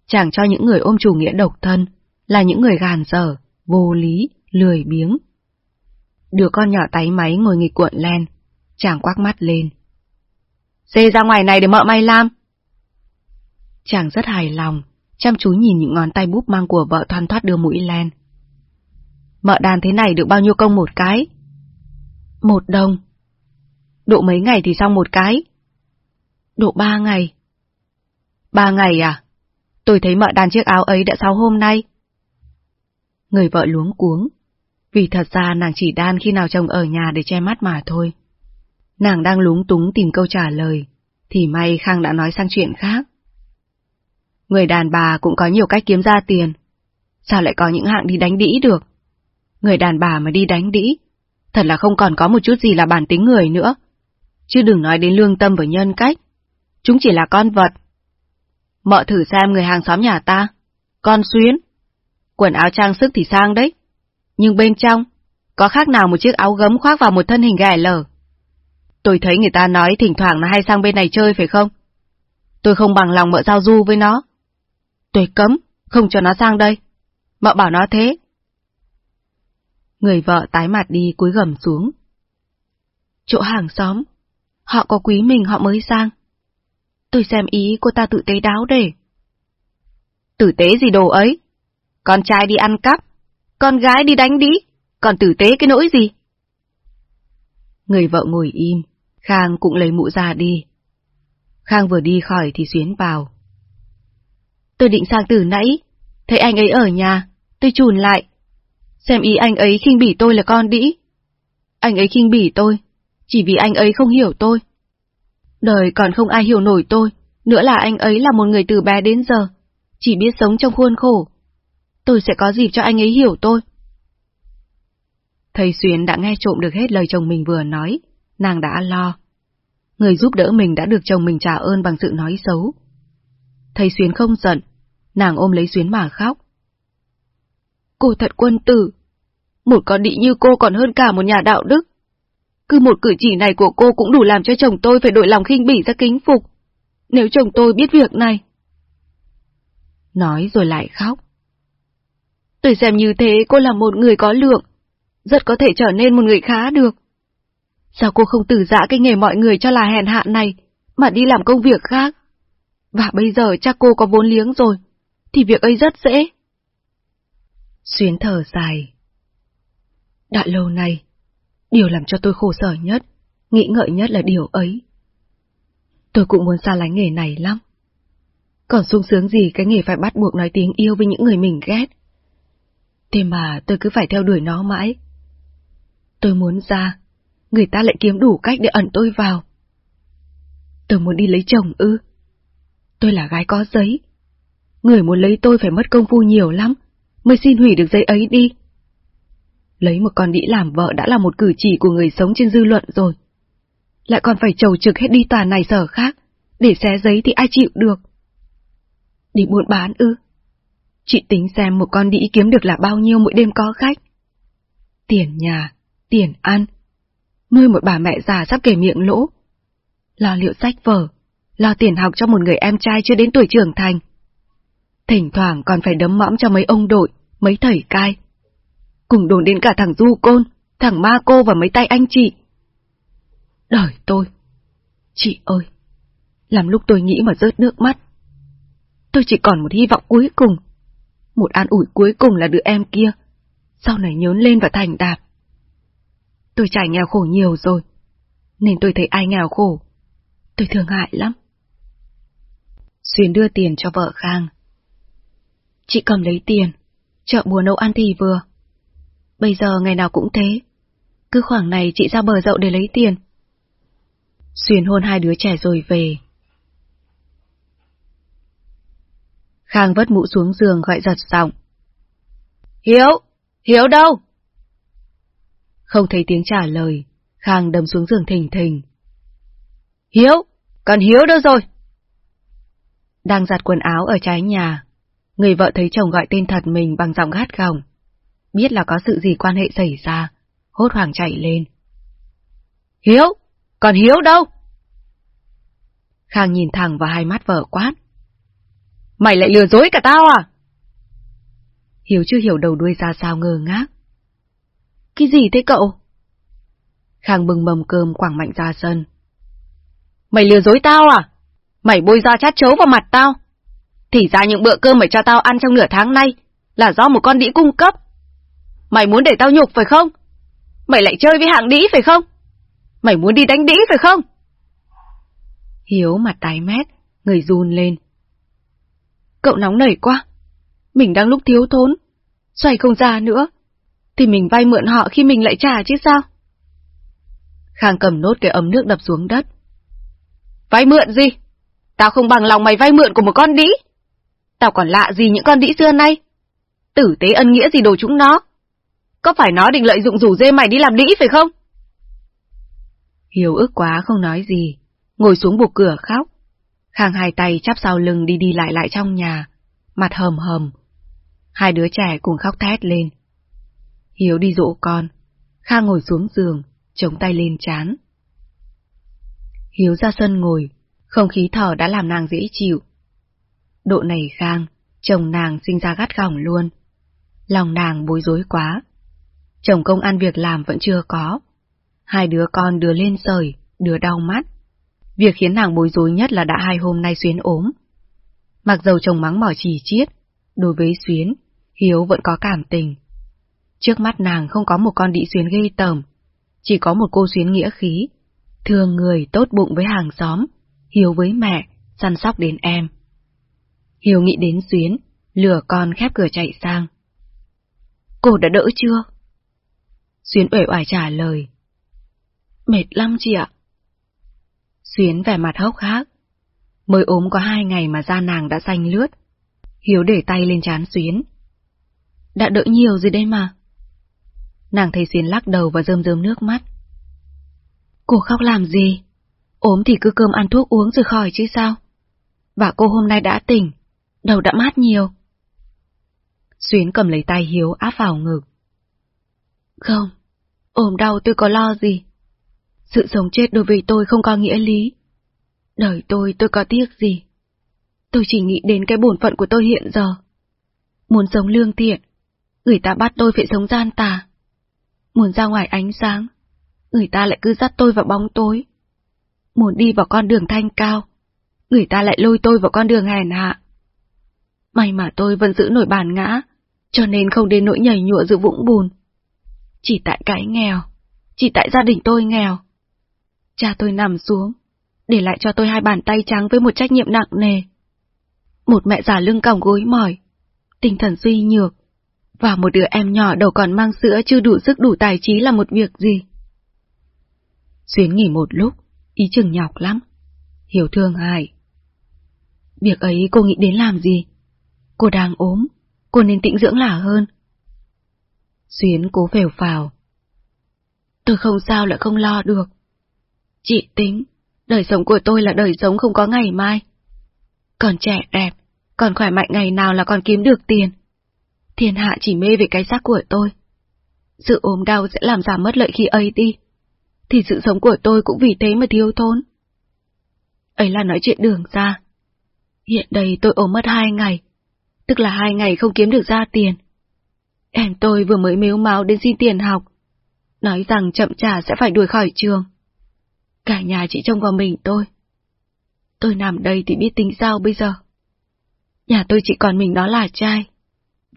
Chàng cho những người ôm chủ nghĩa độc thân, là những người gàn dở, vô lý, lười biếng. Đứa con nhỏ táy máy ngồi nghịch cuộn len, chàng quắc mắt lên. Xê ra ngoài này để mợ may làm. Chàng rất hài lòng, chăm chú nhìn những ngón tay búp mang của vợ thoăn thoát đưa mũi len. Mợ đàn thế này được bao nhiêu công một cái? Một đồng. Độ mấy ngày thì xong một cái? Độ ba ngày. Ba ngày à? Tôi thấy mợ đàn chiếc áo ấy đã sáu hôm nay. Người vợ luống cuống, vì thật ra nàng chỉ đan khi nào chồng ở nhà để che mắt mà thôi. Nàng đang lúng túng tìm câu trả lời, thì may Khang đã nói sang chuyện khác. Người đàn bà cũng có nhiều cách kiếm ra tiền. Sao lại có những hạng đi đánh đĩ được? Người đàn bà mà đi đánh đĩ, thật là không còn có một chút gì là bản tính người nữa. Chứ đừng nói đến lương tâm và nhân cách. Chúng chỉ là con vật. Mợ thử xem người hàng xóm nhà ta. Con xuyến. Quần áo trang sức thì sang đấy. Nhưng bên trong, có khác nào một chiếc áo gấm khoác vào một thân hình ghẻ lở. Tôi thấy người ta nói thỉnh thoảng nó hay sang bên này chơi phải không? Tôi không bằng lòng mợ giao du với nó. Tôi cấm, không cho nó sang đây. Mợ bảo nó thế. Người vợ tái mặt đi cúi gầm xuống. Chỗ hàng xóm, họ có quý mình họ mới sang. Tôi xem ý cô ta tự tế đáo để. Tử tế gì đồ ấy? Con trai đi ăn cắp, con gái đi đánh đĩ, còn tử tế cái nỗi gì? Người vợ ngồi im, Khang cũng lấy mũ ra đi. Khang vừa đi khỏi thì Xuyến vào. Tôi định sang từ nãy, thấy anh ấy ở nhà, tôi chùn lại. Xem ý anh ấy khinh bỉ tôi là con đĩ. Anh ấy khinh bỉ tôi, chỉ vì anh ấy không hiểu tôi. Đời còn không ai hiểu nổi tôi, nữa là anh ấy là một người từ bé đến giờ, chỉ biết sống trong khuôn khổ. Tôi sẽ có dịp cho anh ấy hiểu tôi. Thầy Xuyến đã nghe trộm được hết lời chồng mình vừa nói, nàng đã lo. Người giúp đỡ mình đã được chồng mình trả ơn bằng sự nói xấu. Thầy Xuyến không giận, nàng ôm lấy Xuyến mà khóc. Cô thật quân tử, một con đị như cô còn hơn cả một nhà đạo đức. Cứ một cử chỉ này của cô cũng đủ làm cho chồng tôi phải đổi lòng khinh bỉ ra kính phục, nếu chồng tôi biết việc này. Nói rồi lại khóc. Tôi xem như thế cô là một người có lượng, rất có thể trở nên một người khá được. Sao cô không từ giã dạ cái nghề mọi người cho là hèn hạ này, mà đi làm công việc khác? Và bây giờ cha cô có vốn liếng rồi, thì việc ấy rất dễ. Xuyến thở dài. Đã lâu nay, điều làm cho tôi khổ sở nhất, nghĩ ngợi nhất là điều ấy. Tôi cũng muốn xa lánh nghề này lắm. Còn sung sướng gì cái nghề phải bắt buộc nói tiếng yêu với những người mình ghét. Thế mà tôi cứ phải theo đuổi nó mãi. Tôi muốn ra, người ta lại kiếm đủ cách để ẩn tôi vào. Tôi muốn đi lấy chồng ư. Tôi là gái có giấy. Người muốn lấy tôi phải mất công phu nhiều lắm, mới xin hủy được giấy ấy đi. Lấy một con đĩ làm vợ đã là một cử chỉ của người sống trên dư luận rồi. Lại còn phải trầu trực hết đi tòa này sở khác, để xé giấy thì ai chịu được. Đi buôn bán ư? Chị tính xem một con đĩ kiếm được là bao nhiêu mỗi đêm có khách. Tiền nhà, tiền ăn, nuôi một bà mẹ già sắp kể miệng lỗ. Lo liệu sách vở, lo tiền học cho một người em trai chưa đến tuổi trưởng thành. Thỉnh thoảng còn phải đấm mõm cho mấy ông đội, mấy thầy cai. Cùng đồn đến cả thằng Du Côn, thằng Ma Cô và mấy tay anh chị. Đời tôi! Chị ơi! Làm lúc tôi nghĩ mà rớt nước mắt. Tôi chỉ còn một hy vọng cuối cùng. Một an ủi cuối cùng là đứa em kia. Sau này nhớn lên và thành đạt. Tôi trải nghèo khổ nhiều rồi. Nên tôi thấy ai nghèo khổ. Tôi thương hại lắm. Xuyên đưa tiền cho vợ Khang. Chị cầm lấy tiền, chợ bùa nấu ăn thì vừa. Bây giờ ngày nào cũng thế. Cứ khoảng này chị ra bờ dậu để lấy tiền. Xuyên hôn hai đứa trẻ rồi về. Khang vất mũ xuống giường gọi giật giọng. Hiếu! Hiếu đâu? Không thấy tiếng trả lời, Khang đâm xuống giường thình thình. Hiếu! Còn Hiếu đâu rồi? Đang giặt quần áo ở trái nhà, người vợ thấy chồng gọi tên thật mình bằng giọng gắt gỏng. Biết là có sự gì quan hệ xảy ra, hốt hoảng chạy lên. Hiếu! Còn Hiếu đâu? Khang nhìn thẳng vào hai mắt vợ quát. Mày lại lừa dối cả tao à? Hiếu chưa hiểu đầu đuôi ra sao ngơ ngác. Cái gì thế cậu? Khang bừng mầm cơm quảng mạnh ra sân. Mày lừa dối tao à? Mày bôi ra chát chấu vào mặt tao. Thì ra những bữa cơm mày cho tao ăn trong nửa tháng nay là do một con đĩ cung cấp. Mày muốn để tao nhục phải không? Mày lại chơi với hạng đĩ phải không? Mày muốn đi đánh đĩ phải không? Hiếu mặt tái mét, người run lên. Cậu nóng nảy quá. Mình đang lúc thiếu thốn. Xoay không ra nữa. Thì mình vay mượn họ khi mình lại trả chứ sao? Khang cầm nốt cái ấm nước đập xuống đất. Vay mượn gì? Tao không bằng lòng mày vay mượn của một con đĩ. Tao còn lạ gì những con đĩ xưa nay. Tử tế ân nghĩa gì đồ chúng nó. Có phải nó định lợi dụng rủ dê mày đi làm đĩ phải không? Hiếu ức quá không nói gì, ngồi xuống buộc cửa khóc. Khang hai tay chắp sau lưng đi đi lại lại trong nhà, mặt hầm hầm. Hai đứa trẻ cùng khóc thét lên. Hiếu đi dỗ con, Kha ngồi xuống giường, chống tay lên chán. Hiếu ra sân ngồi, không khí thở đã làm nàng dễ chịu. Độ này Khang, chồng nàng sinh ra gắt gỏng luôn. Lòng nàng bối rối quá. Chồng công ăn việc làm vẫn chưa có. Hai đứa con đưa lên sởi, đứa đau mắt. Việc khiến nàng bối rối nhất là đã hai hôm nay Xuyến ốm. Mặc dầu chồng mắng mỏ chỉ chiết, đối với Xuyến, Hiếu vẫn có cảm tình. Trước mắt nàng không có một con đĩ Xuyến gây tởm, chỉ có một cô Xuyến nghĩa khí, thương người tốt bụng với hàng xóm, Hiếu với mẹ, săn sóc đến em. Hiếu nghĩ đến Xuyến, lừa con khép cửa chạy sang. Cô đã đỡ chưa? Xuyến uể oải trả lời. Mệt lắm chị ạ. Xuyến vẻ mặt hốc hác. Mới ốm có hai ngày mà da nàng đã xanh lướt. Hiếu để tay lên chán Xuyến. Đã đỡ nhiều rồi đây mà. Nàng thấy Xuyến lắc đầu và rơm rơm nước mắt. Cô khóc làm gì? Ốm thì cứ cơm ăn thuốc uống rồi khỏi chứ sao? Và cô hôm nay đã tỉnh, đầu đã mát nhiều. Xuyến cầm lấy tay Hiếu áp vào ngực. Không, ốm đau tôi có lo gì. Sự sống chết đối với tôi không có nghĩa lý. Đời tôi tôi có tiếc gì. Tôi chỉ nghĩ đến cái bổn phận của tôi hiện giờ. Muốn sống lương thiện, người ta bắt tôi phải sống gian tà. Muốn ra ngoài ánh sáng, người ta lại cứ dắt tôi vào bóng tối. Muốn đi vào con đường thanh cao, người ta lại lôi tôi vào con đường hèn hạ. May mà tôi vẫn giữ nổi bàn ngã, cho nên không đến nỗi nhảy nhụa giữa vũng bùn. Chỉ tại cái nghèo, chỉ tại gia đình tôi nghèo. Cha tôi nằm xuống, để lại cho tôi hai bàn tay trắng với một trách nhiệm nặng nề. Một mẹ già lưng còng gối mỏi, tinh thần suy nhược, và một đứa em nhỏ đầu còn mang sữa chưa đủ sức đủ tài trí là một việc gì. Xuyến nghỉ một lúc, ý chừng nhọc lắm. Hiểu thương hại. Việc ấy cô nghĩ đến làm gì? Cô đang ốm, cô nên tĩnh dưỡng là hơn. Xuyến cố phèo phào. Tôi không sao lại không lo được. Chị tính, đời sống của tôi là đời sống không có ngày mai. Còn trẻ đẹp, còn khỏe mạnh ngày nào là còn kiếm được tiền. Thiên hạ chỉ mê về cái xác của tôi. Sự ốm đau sẽ làm giảm mất lợi khi ấy đi. Thì sự sống của tôi cũng vì thế mà thiếu thốn. Ấy là nói chuyện đường ra. Hiện đây tôi ốm mất hai ngày, tức là hai ngày không kiếm được ra tiền. Em tôi vừa mới mếu máu đến xin tiền học, nói rằng chậm trả sẽ phải đuổi khỏi trường. Cả nhà chỉ trông vào mình tôi. Tôi nằm đây thì biết tính sao bây giờ. Nhà tôi chỉ còn mình nó là trai,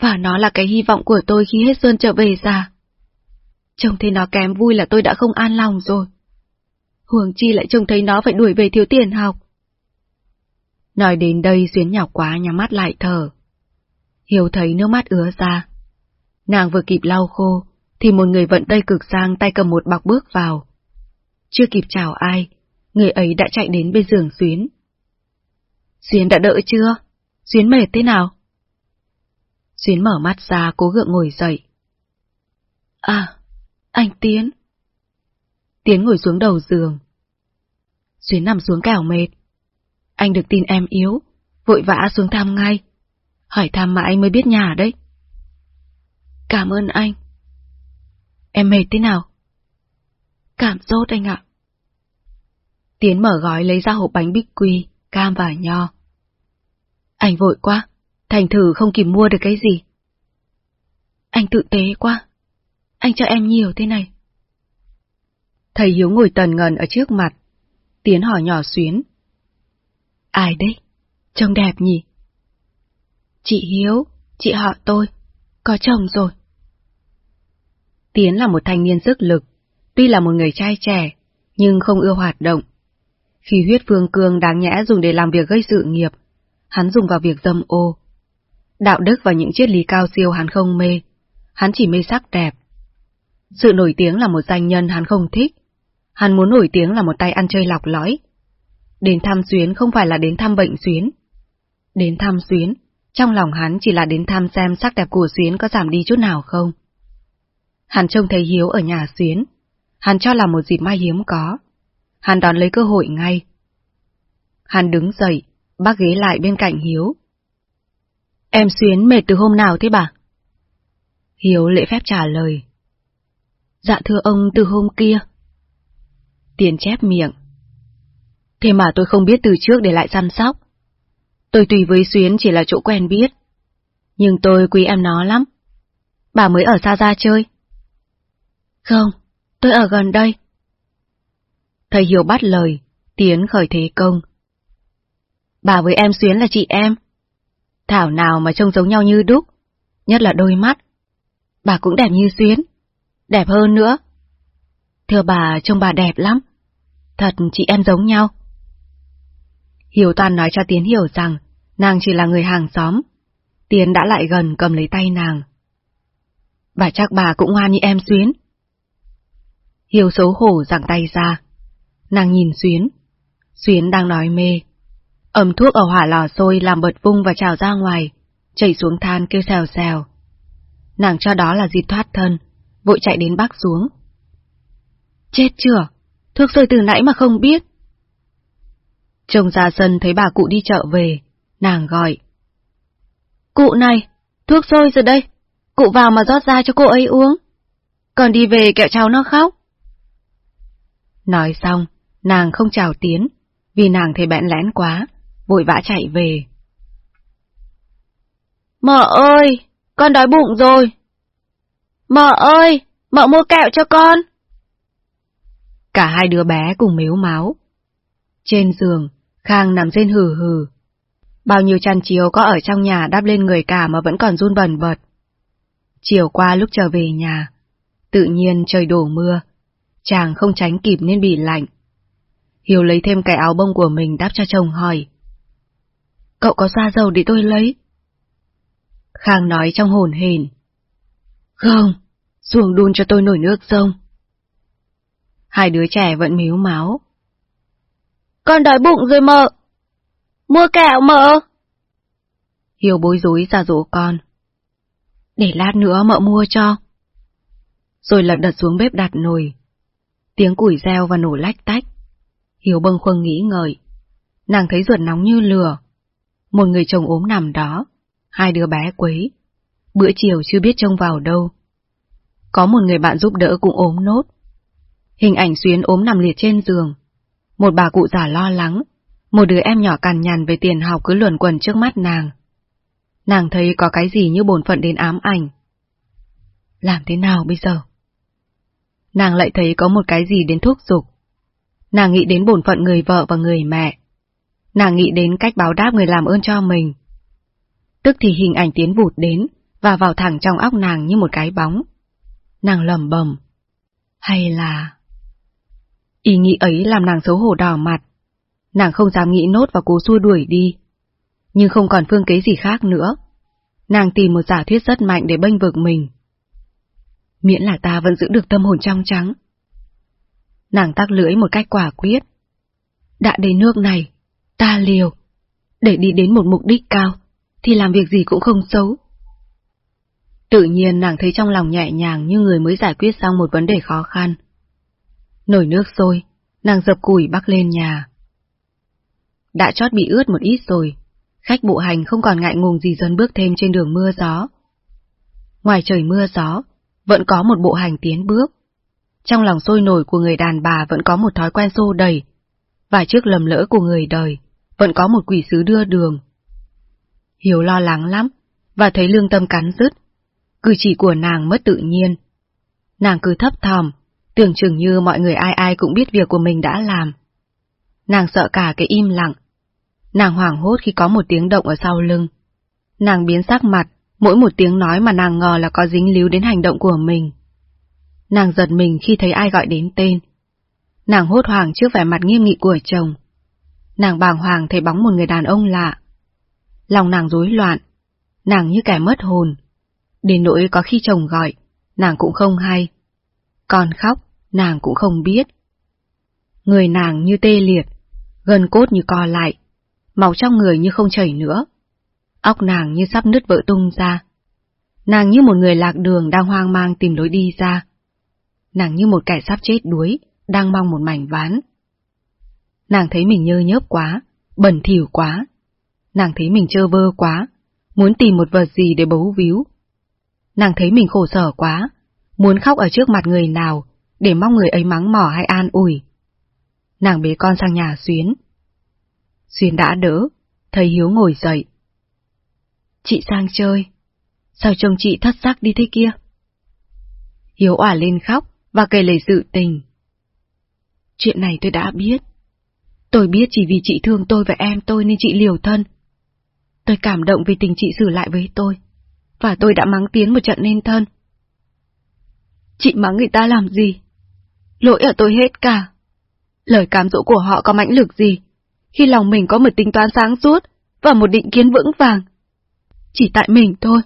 và nó là cái hy vọng của tôi khi hết Xuân trở về già. Trông thấy nó kém vui là tôi đã không an lòng rồi. Huồng chi lại trông thấy nó phải đuổi về thiếu tiền học. Nói đến đây Xuyến nhọc quá nhắm mắt lại thở. Hiếu thấy nước mắt ứa ra. Nàng vừa kịp lau khô, thì một người vận tay cực sang tay cầm một bọc bước vào. Chưa kịp chào ai, người ấy đã chạy đến bên giường Xuyến. Xuyến đã đỡ chưa? Xuyến mệt thế nào? Xuyến mở mắt ra cố gượng ngồi dậy. À, anh Tiến. Tiến ngồi xuống đầu giường. Xuyến nằm xuống kẻo mệt. Anh được tin em yếu, vội vã xuống thăm ngay. Hỏi thăm mà anh mới biết nhà đấy. Cảm ơn anh. Em mệt thế nào? Cảm rốt anh ạ. Tiến mở gói lấy ra hộp bánh bích quy, cam và nho. Anh vội quá, thành thử không kịp mua được cái gì. Anh tự tế quá, anh cho em nhiều thế này. Thầy Hiếu ngồi tần ngần ở trước mặt, Tiến hỏi nhỏ xuyến. Ai đấy? Trông đẹp nhỉ? Chị Hiếu, chị họ tôi, có chồng rồi. Tiến là một thanh niên sức lực, tuy là một người trai trẻ, nhưng không ưa hoạt động. Khi huyết phương cương đáng nhẽ dùng để làm việc gây sự nghiệp, hắn dùng vào việc dâm ô. Đạo đức và những triết lý cao siêu hắn không mê, hắn chỉ mê sắc đẹp. Sự nổi tiếng là một danh nhân hắn không thích, hắn muốn nổi tiếng là một tay ăn chơi lọc lõi. Đến thăm Xuyến không phải là đến thăm bệnh Xuyến. Đến thăm Xuyến, trong lòng hắn chỉ là đến thăm xem sắc đẹp của Xuyến có giảm đi chút nào không. Hắn trông thấy Hiếu ở nhà Xuyến, hắn cho là một dịp mai hiếm có. Hắn đón lấy cơ hội ngay. Hắn đứng dậy, bác ghế lại bên cạnh Hiếu. Em Xuyến mệt từ hôm nào thế bà? Hiếu lễ phép trả lời. Dạ thưa ông từ hôm kia. Tiền chép miệng. Thế mà tôi không biết từ trước để lại săn sóc. Tôi tùy với Xuyến chỉ là chỗ quen biết. Nhưng tôi quý em nó lắm. Bà mới ở xa ra chơi. Không, tôi ở gần đây. Thầy Hiểu bắt lời, Tiến khởi thế công. Bà với em Xuyến là chị em. Thảo nào mà trông giống nhau như đúc, nhất là đôi mắt. Bà cũng đẹp như Xuyến, đẹp hơn nữa. Thưa bà, trông bà đẹp lắm. Thật chị em giống nhau. Hiểu Toàn nói cho Tiến hiểu rằng nàng chỉ là người hàng xóm. Tiến đã lại gần cầm lấy tay nàng. Bà chắc bà cũng ngoan như em Xuyến. Hiểu xấu hổ giằng tay ra. Nàng nhìn Xuyến. Xuyến đang nói mê. Ẩm thuốc ở hỏa lò sôi làm bật vung và trào ra ngoài, chảy xuống than kêu xèo xèo. Nàng cho đó là dịp thoát thân, vội chạy đến bác xuống. Chết chưa? Thuốc sôi từ nãy mà không biết. Chồng ra sân thấy bà cụ đi chợ về, nàng gọi. Cụ này, thuốc sôi rồi đây, cụ vào mà rót ra cho cô ấy uống. Còn đi về kẹo cháu nó khóc. Nói xong, nàng không chào Tiến, vì nàng thấy bẽn lẽn quá, vội vã chạy về. Mợ ơi, con đói bụng rồi. Mợ ơi, mợ mua kẹo cho con. Cả hai đứa bé cùng mếu máu. Trên giường, Khang nằm trên hừ hừ. Bao nhiêu chăn chiếu có ở trong nhà đắp lên người cả mà vẫn còn run bần bật. Chiều qua lúc trở về nhà, tự nhiên trời đổ mưa, chàng không tránh kịp nên bị lạnh. Hiếu lấy thêm cái áo bông của mình đắp cho chồng hỏi. Cậu có xa dầu để tôi lấy? Khang nói trong hồn hển. Không, xuồng đun cho tôi nổi nước sông. Hai đứa trẻ vẫn miếu máu. Con đói bụng rồi mợ. Mua kẹo mợ. Hiếu bối rối ra dỗ con. Để lát nữa mợ mua cho. Rồi lật đật xuống bếp đặt nồi. Tiếng củi reo và nổ lách tách. Hiếu bâng khuâng nghĩ ngợi. Nàng thấy ruột nóng như lửa. Một người chồng ốm nằm đó. Hai đứa bé quấy. Bữa chiều chưa biết trông vào đâu. Có một người bạn giúp đỡ cũng ốm nốt. Hình ảnh Xuyến ốm nằm liệt trên giường. Một bà cụ già lo lắng. Một đứa em nhỏ cằn nhằn về tiền học cứ luẩn quẩn trước mắt nàng. Nàng thấy có cái gì như bổn phận đến ám ảnh. Làm thế nào bây giờ? Nàng lại thấy có một cái gì đến thúc giục. Nàng nghĩ đến bổn phận người vợ và người mẹ. Nàng nghĩ đến cách báo đáp người làm ơn cho mình. Tức thì hình ảnh tiến vụt đến và vào thẳng trong óc nàng như một cái bóng. Nàng lầm bầm. Hay là... Ý nghĩ ấy làm nàng xấu hổ đỏ mặt. Nàng không dám nghĩ nốt và cố xua đuổi đi. Nhưng không còn phương kế gì khác nữa. Nàng tìm một giả thuyết rất mạnh để bênh vực mình. Miễn là ta vẫn giữ được tâm hồn trong trắng. Nàng tắc lưỡi một cách quả quyết. Đã đến nước này, ta liều. Để đi đến một mục đích cao, thì làm việc gì cũng không xấu. Tự nhiên nàng thấy trong lòng nhẹ nhàng như người mới giải quyết xong một vấn đề khó khăn. Nổi nước sôi, nàng dập củi bắc lên nhà. Đã chót bị ướt một ít rồi, khách bộ hành không còn ngại ngùng gì dần bước thêm trên đường mưa gió. Ngoài trời mưa gió, vẫn có một bộ hành tiến bước. Trong lòng sôi nổi của người đàn bà vẫn có một thói quen xô đầy, và trước lầm lỡ của người đời, vẫn có một quỷ sứ đưa đường. Hiếu lo lắng lắm, và thấy lương tâm cắn rứt. Cử chỉ của nàng mất tự nhiên. Nàng cứ thấp thòm, tưởng chừng như mọi người ai ai cũng biết việc của mình đã làm. Nàng sợ cả cái im lặng. Nàng hoảng hốt khi có một tiếng động ở sau lưng. Nàng biến sắc mặt, mỗi một tiếng nói mà nàng ngờ là có dính líu đến hành động của mình. Nàng giật mình khi thấy ai gọi đến tên. Nàng hốt hoảng trước vẻ mặt nghiêm nghị của chồng. Nàng bàng hoàng thấy bóng một người đàn ông lạ. Lòng nàng rối loạn, nàng như kẻ mất hồn. Đến nỗi có khi chồng gọi, nàng cũng không hay. Còn khóc, nàng cũng không biết. Người nàng như tê liệt, gần cốt như co lại, máu trong người như không chảy nữa. Óc nàng như sắp nứt vỡ tung ra. Nàng như một người lạc đường đang hoang mang tìm lối đi ra. Nàng như một kẻ sắp chết đuối, đang mong một mảnh ván. Nàng thấy mình nhơ nhớp quá, bẩn thỉu quá. Nàng thấy mình trơ vơ quá, muốn tìm một vật gì để bấu víu. Nàng thấy mình khổ sở quá, muốn khóc ở trước mặt người nào, để mong người ấy mắng mỏ hay an ủi. Nàng bế con sang nhà Xuyến. Xuyến đã đỡ, thầy Hiếu ngồi dậy. Chị sang chơi, sao chồng chị thất sắc đi thế kia? Hiếu òa lên khóc và kể lời sự tình. Chuyện này tôi đã biết. Tôi biết chỉ vì chị thương tôi và em tôi nên chị liều thân. Tôi cảm động vì tình chị xử lại với tôi, và tôi đã mắng tiếng một trận nên thân. Chị mắng người ta làm gì? Lỗi ở tôi hết cả. Lời cám dỗ của họ có mãnh lực gì, khi lòng mình có một tính toán sáng suốt và một định kiến vững vàng. Chỉ tại mình thôi.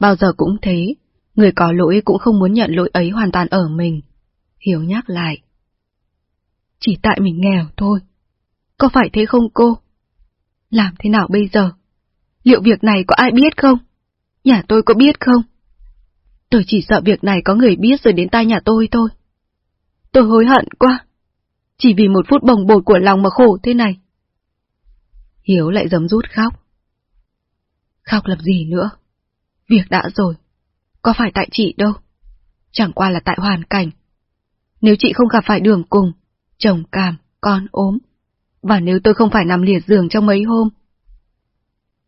Bao giờ cũng thế, người có lỗi cũng không muốn nhận lỗi ấy hoàn toàn ở mình. Hiếu nhắc lại. Chỉ tại mình nghèo thôi. Có phải thế không cô? Làm thế nào bây giờ? Liệu việc này có ai biết không? Nhà tôi có biết không? Tôi chỉ sợ việc này có người biết rồi đến tai nhà tôi thôi. Tôi hối hận quá. Chỉ vì một phút bồng bột của lòng mà khổ thế này. Hiếu lại giấm rút khóc. Khóc làm gì nữa? Việc đã rồi. Có phải tại chị đâu. Chẳng qua là tại hoàn cảnh. Nếu chị không gặp phải đường cùng, chồng cảm, con ốm, và nếu tôi không phải nằm liệt giường trong mấy hôm.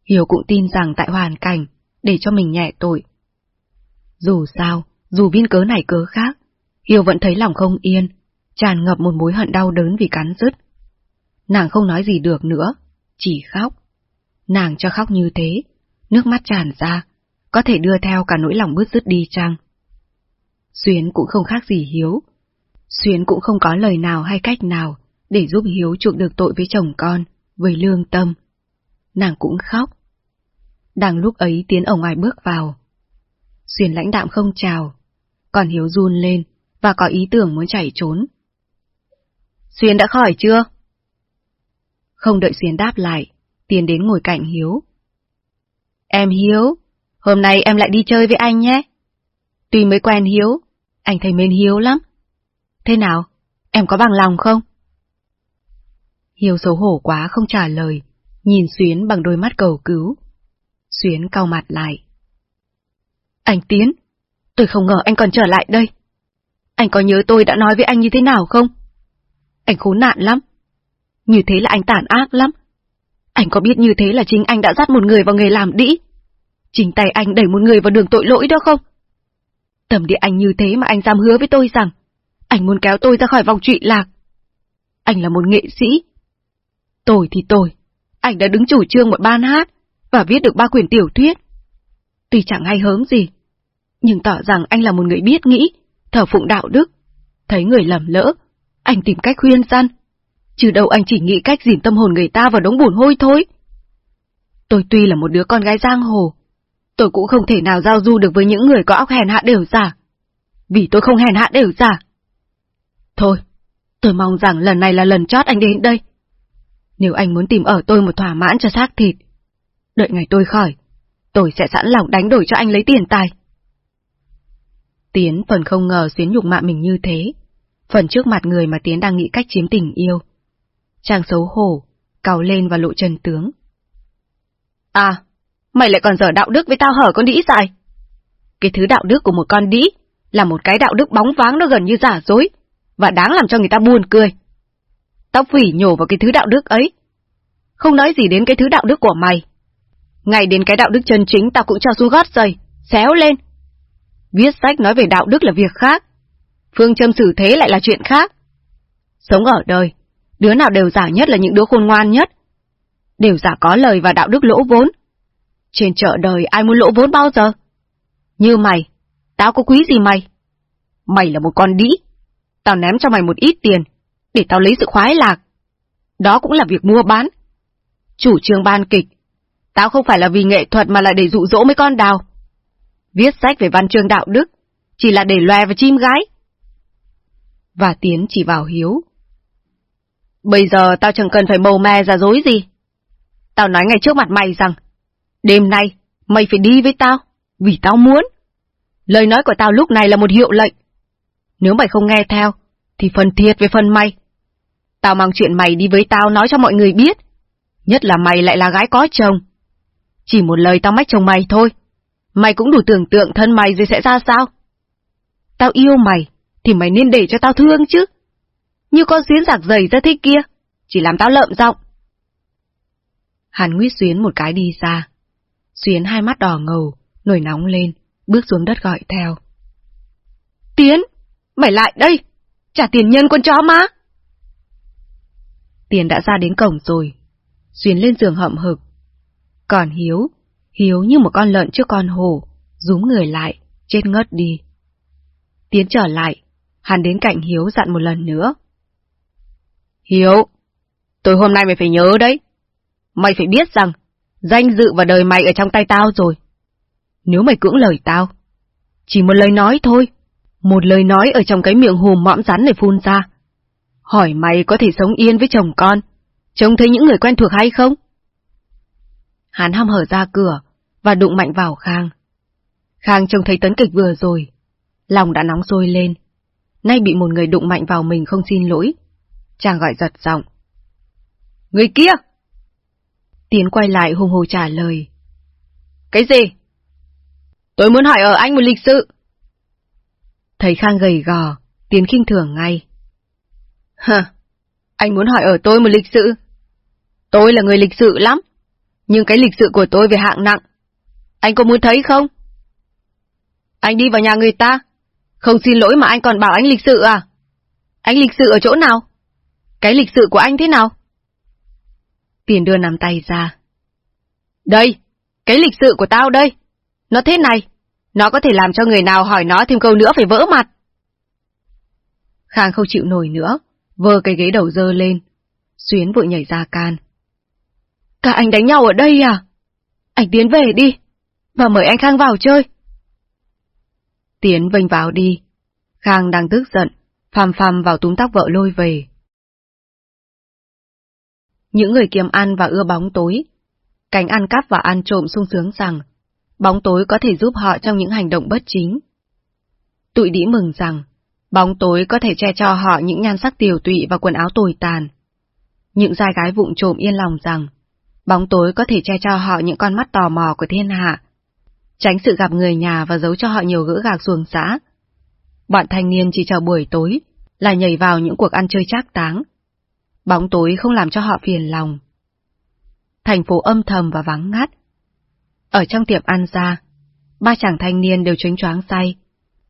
Hiếu cũng tin rằng tại hoàn cảnh, để cho mình nhẹ tội. Dù sao, Dù viên cớ này cớ khác, Hiếu vẫn thấy lòng không yên, tràn ngập một mối hận đau đớn vì cắn rứt. Nàng không nói gì được nữa, chỉ khóc. Nàng cho khóc như thế, nước mắt tràn ra, có thể đưa theo cả nỗi lòng bứt rứt đi chăng? Xuyến cũng không khác gì Hiếu. Xuyến cũng không có lời nào hay cách nào để giúp Hiếu chuộc được tội với chồng con, với lương tâm. Nàng cũng khóc. Đang lúc ấy Tiến ở ngoài bước vào. Xuyến lãnh đạm không chào, còn Hiếu run lên và có ý tưởng muốn chạy trốn. Xuyến đã khỏi chưa? Không đợi Xuyến đáp lại, Tiến đến ngồi cạnh Hiếu. Em Hiếu, hôm nay em lại đi chơi với anh nhé. Tuy mới quen Hiếu, anh thấy mến Hiếu lắm. Thế nào, em có bằng lòng không? Hiếu xấu hổ quá không trả lời, nhìn Xuyến bằng đôi mắt cầu cứu. Xuyến cau mặt lại. Anh Tiến, tôi không ngờ anh còn trở lại đây. Anh có nhớ tôi đã nói với anh như thế nào không? Anh khốn nạn lắm. Như thế là anh tàn ác lắm. Anh có biết như thế là chính anh đã dắt một người vào nghề làm đĩ? Chính tay anh đẩy một người vào đường tội lỗi đó không? Tầm địa anh như thế mà anh dám hứa với tôi rằng anh muốn kéo tôi ra khỏi vòng trụy lạc. Anh là một nghệ sĩ. Tôi thì tôi, anh đã đứng chủ trương một ban hát và viết được ba quyển tiểu thuyết. Tuy chẳng hay hớm gì, nhưng tỏ rằng anh là một người biết nghĩ, thờ phụng đạo đức. Thấy người lầm lỡ, anh tìm cách khuyên răn. Chứ đâu anh chỉ nghĩ cách dìm tâm hồn người ta vào đống bùn hôi thôi. Tôi tuy là một đứa con gái giang hồ, tôi cũng không thể nào giao du được với những người có óc hèn hạ đều giả. Vì tôi không hèn hạ đều giả. Thôi, tôi mong rằng lần này là lần chót anh đến đây. Nếu anh muốn tìm ở tôi một thỏa mãn cho xác thịt, đợi ngày tôi khỏi, tôi sẽ sẵn lòng đánh đổi cho anh lấy tiền tài. Tiến phần không ngờ xuyến nhục mạ mình như thế, phần trước mặt người mà Tiến đang nghĩ cách chiếm tình yêu. Chàng xấu hổ, cào lên và lộ chân tướng. À, mày lại còn dở đạo đức với tao hở con đĩ dài. Cái thứ đạo đức của một con đĩ là một cái đạo đức bóng váng nó gần như giả dối, và đáng làm cho người ta buồn cười. Tao phỉ nhổ vào cái thứ đạo đức ấy. Không nói gì đến cái thứ đạo đức của mày. Ngay đến cái đạo đức chân chính tao cũng cho xuống gót giày, xéo lên. Viết sách nói về đạo đức là việc khác. Phương châm xử thế lại là chuyện khác. Sống ở đời, đứa nào đều giả nhất là những đứa khôn ngoan nhất. Đều giả có lời và đạo đức lỗ vốn. Trên chợ đời ai muốn lỗ vốn bao giờ? Như mày, tao có quý gì mày? Mày là một con đĩ. Tao ném cho mày một ít tiền, để tao lấy sự khoái lạc. Đó cũng là việc mua bán. Chủ trương ban kịch, tao không phải là vì nghệ thuật mà là để dụ dỗ mấy con đào. Viết sách về văn chương đạo đức, chỉ là để loe và chim gái. Và Tiến chỉ vào Hiếu. Bây giờ tao chẳng cần phải màu me ra dối gì. Tao nói ngay trước mặt mày rằng, đêm nay mày phải đi với tao, vì tao muốn. Lời nói của tao lúc này là một hiệu lệnh. Nếu mày không nghe theo, thì phần thiệt về phần mày. Tao mang chuyện mày đi với tao nói cho mọi người biết. Nhất là mày lại là gái có chồng. Chỉ một lời tao mách chồng mày thôi. Mày cũng đủ tưởng tượng thân mày rồi sẽ ra sao? Tao yêu mày, thì mày nên để cho tao thương chứ. Như con xuyến giặc dày ra thế kia, chỉ làm tao lợm giọng. Hàn Nguyết Xuyến một cái đi xa. Xuyến hai mắt đỏ ngầu, nổi nóng lên, bước xuống đất gọi theo. Tiến, mày lại đây, trả tiền nhân con chó má. Tiền đã ra đến cổng rồi, Xuyến lên giường hậm hực. Còn Hiếu, Hiếu như một con lợn trước con hổ, rúm người lại, chết ngất đi. Tiến trở lại, hắn đến cạnh Hiếu dặn một lần nữa. Hiếu, tôi hôm nay mày phải nhớ đấy. Mày phải biết rằng, danh dự và đời mày ở trong tay tao rồi. Nếu mày cưỡng lời tao, chỉ một lời nói thôi, một lời nói ở trong cái miệng hùm mõm rắn này phun ra. Hỏi mày có thể sống yên với chồng con, trông thấy những người quen thuộc hay không? Hắn hăm hở ra cửa và đụng mạnh vào Khang. Khang trông thấy tấn kịch vừa rồi, lòng đã nóng sôi lên. Nay bị một người đụng mạnh vào mình không xin lỗi. Chàng gọi giật giọng. Người kia! Tiến quay lại hùng hồ trả lời. Cái gì? Tôi muốn hỏi ở anh một lịch sự. Thấy Khang gầy gò, Tiến khinh thường ngay. Hả? Anh muốn hỏi ở tôi một lịch sự? Tôi là người lịch sự lắm, nhưng cái lịch sự của tôi về hạng nặng. Anh có muốn thấy không? Anh đi vào nhà người ta, Không xin lỗi mà anh còn bảo anh lịch sự à? Anh lịch sự ở chỗ nào? Cái lịch sự của anh thế nào? Tiền đưa nắm tay ra. Đây, cái lịch sự của tao đây. Nó thế này, nó có thể làm cho người nào hỏi nó thêm câu nữa phải vỡ mặt. Khang không chịu nổi nữa, vơ cái ghế đầu dơ lên. Xuyến vội nhảy ra can. Cả anh đánh nhau ở đây à? Anh tiến về đi, và mời anh Khang vào chơi. Tiến vênh vào đi. Khang đang tức giận, phàm phàm vào túm tóc vợ lôi về. Những người kiếm ăn và ưa bóng tối. Cánh ăn cắp và ăn trộm sung sướng rằng, bóng tối có thể giúp họ trong những hành động bất chính. Tụi đĩ mừng rằng, bóng tối có thể che cho họ những nhan sắc tiều tụy và quần áo tồi tàn. Những giai gái vụng trộm yên lòng rằng, bóng tối có thể che cho họ những con mắt tò mò của thiên hạ, tránh sự gặp người nhà và giấu cho họ nhiều gỡ gạc xuồng xã. Bọn thanh niên chỉ chờ buổi tối là nhảy vào những cuộc ăn chơi trác táng. Bóng tối không làm cho họ phiền lòng. Thành phố âm thầm và vắng ngắt. Ở trong tiệm ăn ra, ba chàng thanh niên đều chánh choáng say,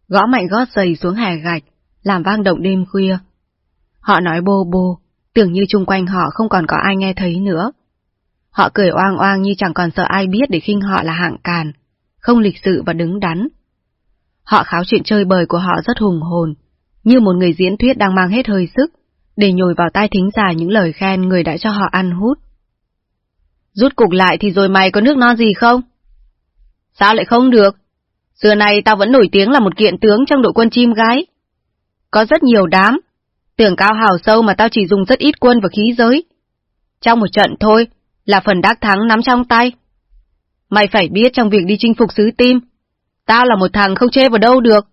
gõ mạnh gót giày xuống hè gạch, làm vang động đêm khuya. Họ nói bô bô, tưởng như chung quanh họ không còn có ai nghe thấy nữa. Họ cười oang oang như chẳng còn sợ ai biết để khinh họ là hạng càn, không lịch sự và đứng đắn. Họ kháo chuyện chơi bời của họ rất hùng hồn, như một người diễn thuyết đang mang hết hơi sức, để nhồi vào tai thính giả những lời khen người đã cho họ ăn hút. Rút cục lại thì rồi mày có nước non gì không? Sao lại không được? Xưa nay tao vẫn nổi tiếng là một kiện tướng trong đội quân chim gái. Có rất nhiều đám, tưởng cao hào sâu mà tao chỉ dùng rất ít quân và khí giới. Trong một trận thôi, là phần đắc thắng nắm trong tay. Mày phải biết trong việc đi chinh phục xứ tim, tao là một thằng không chê vào đâu được.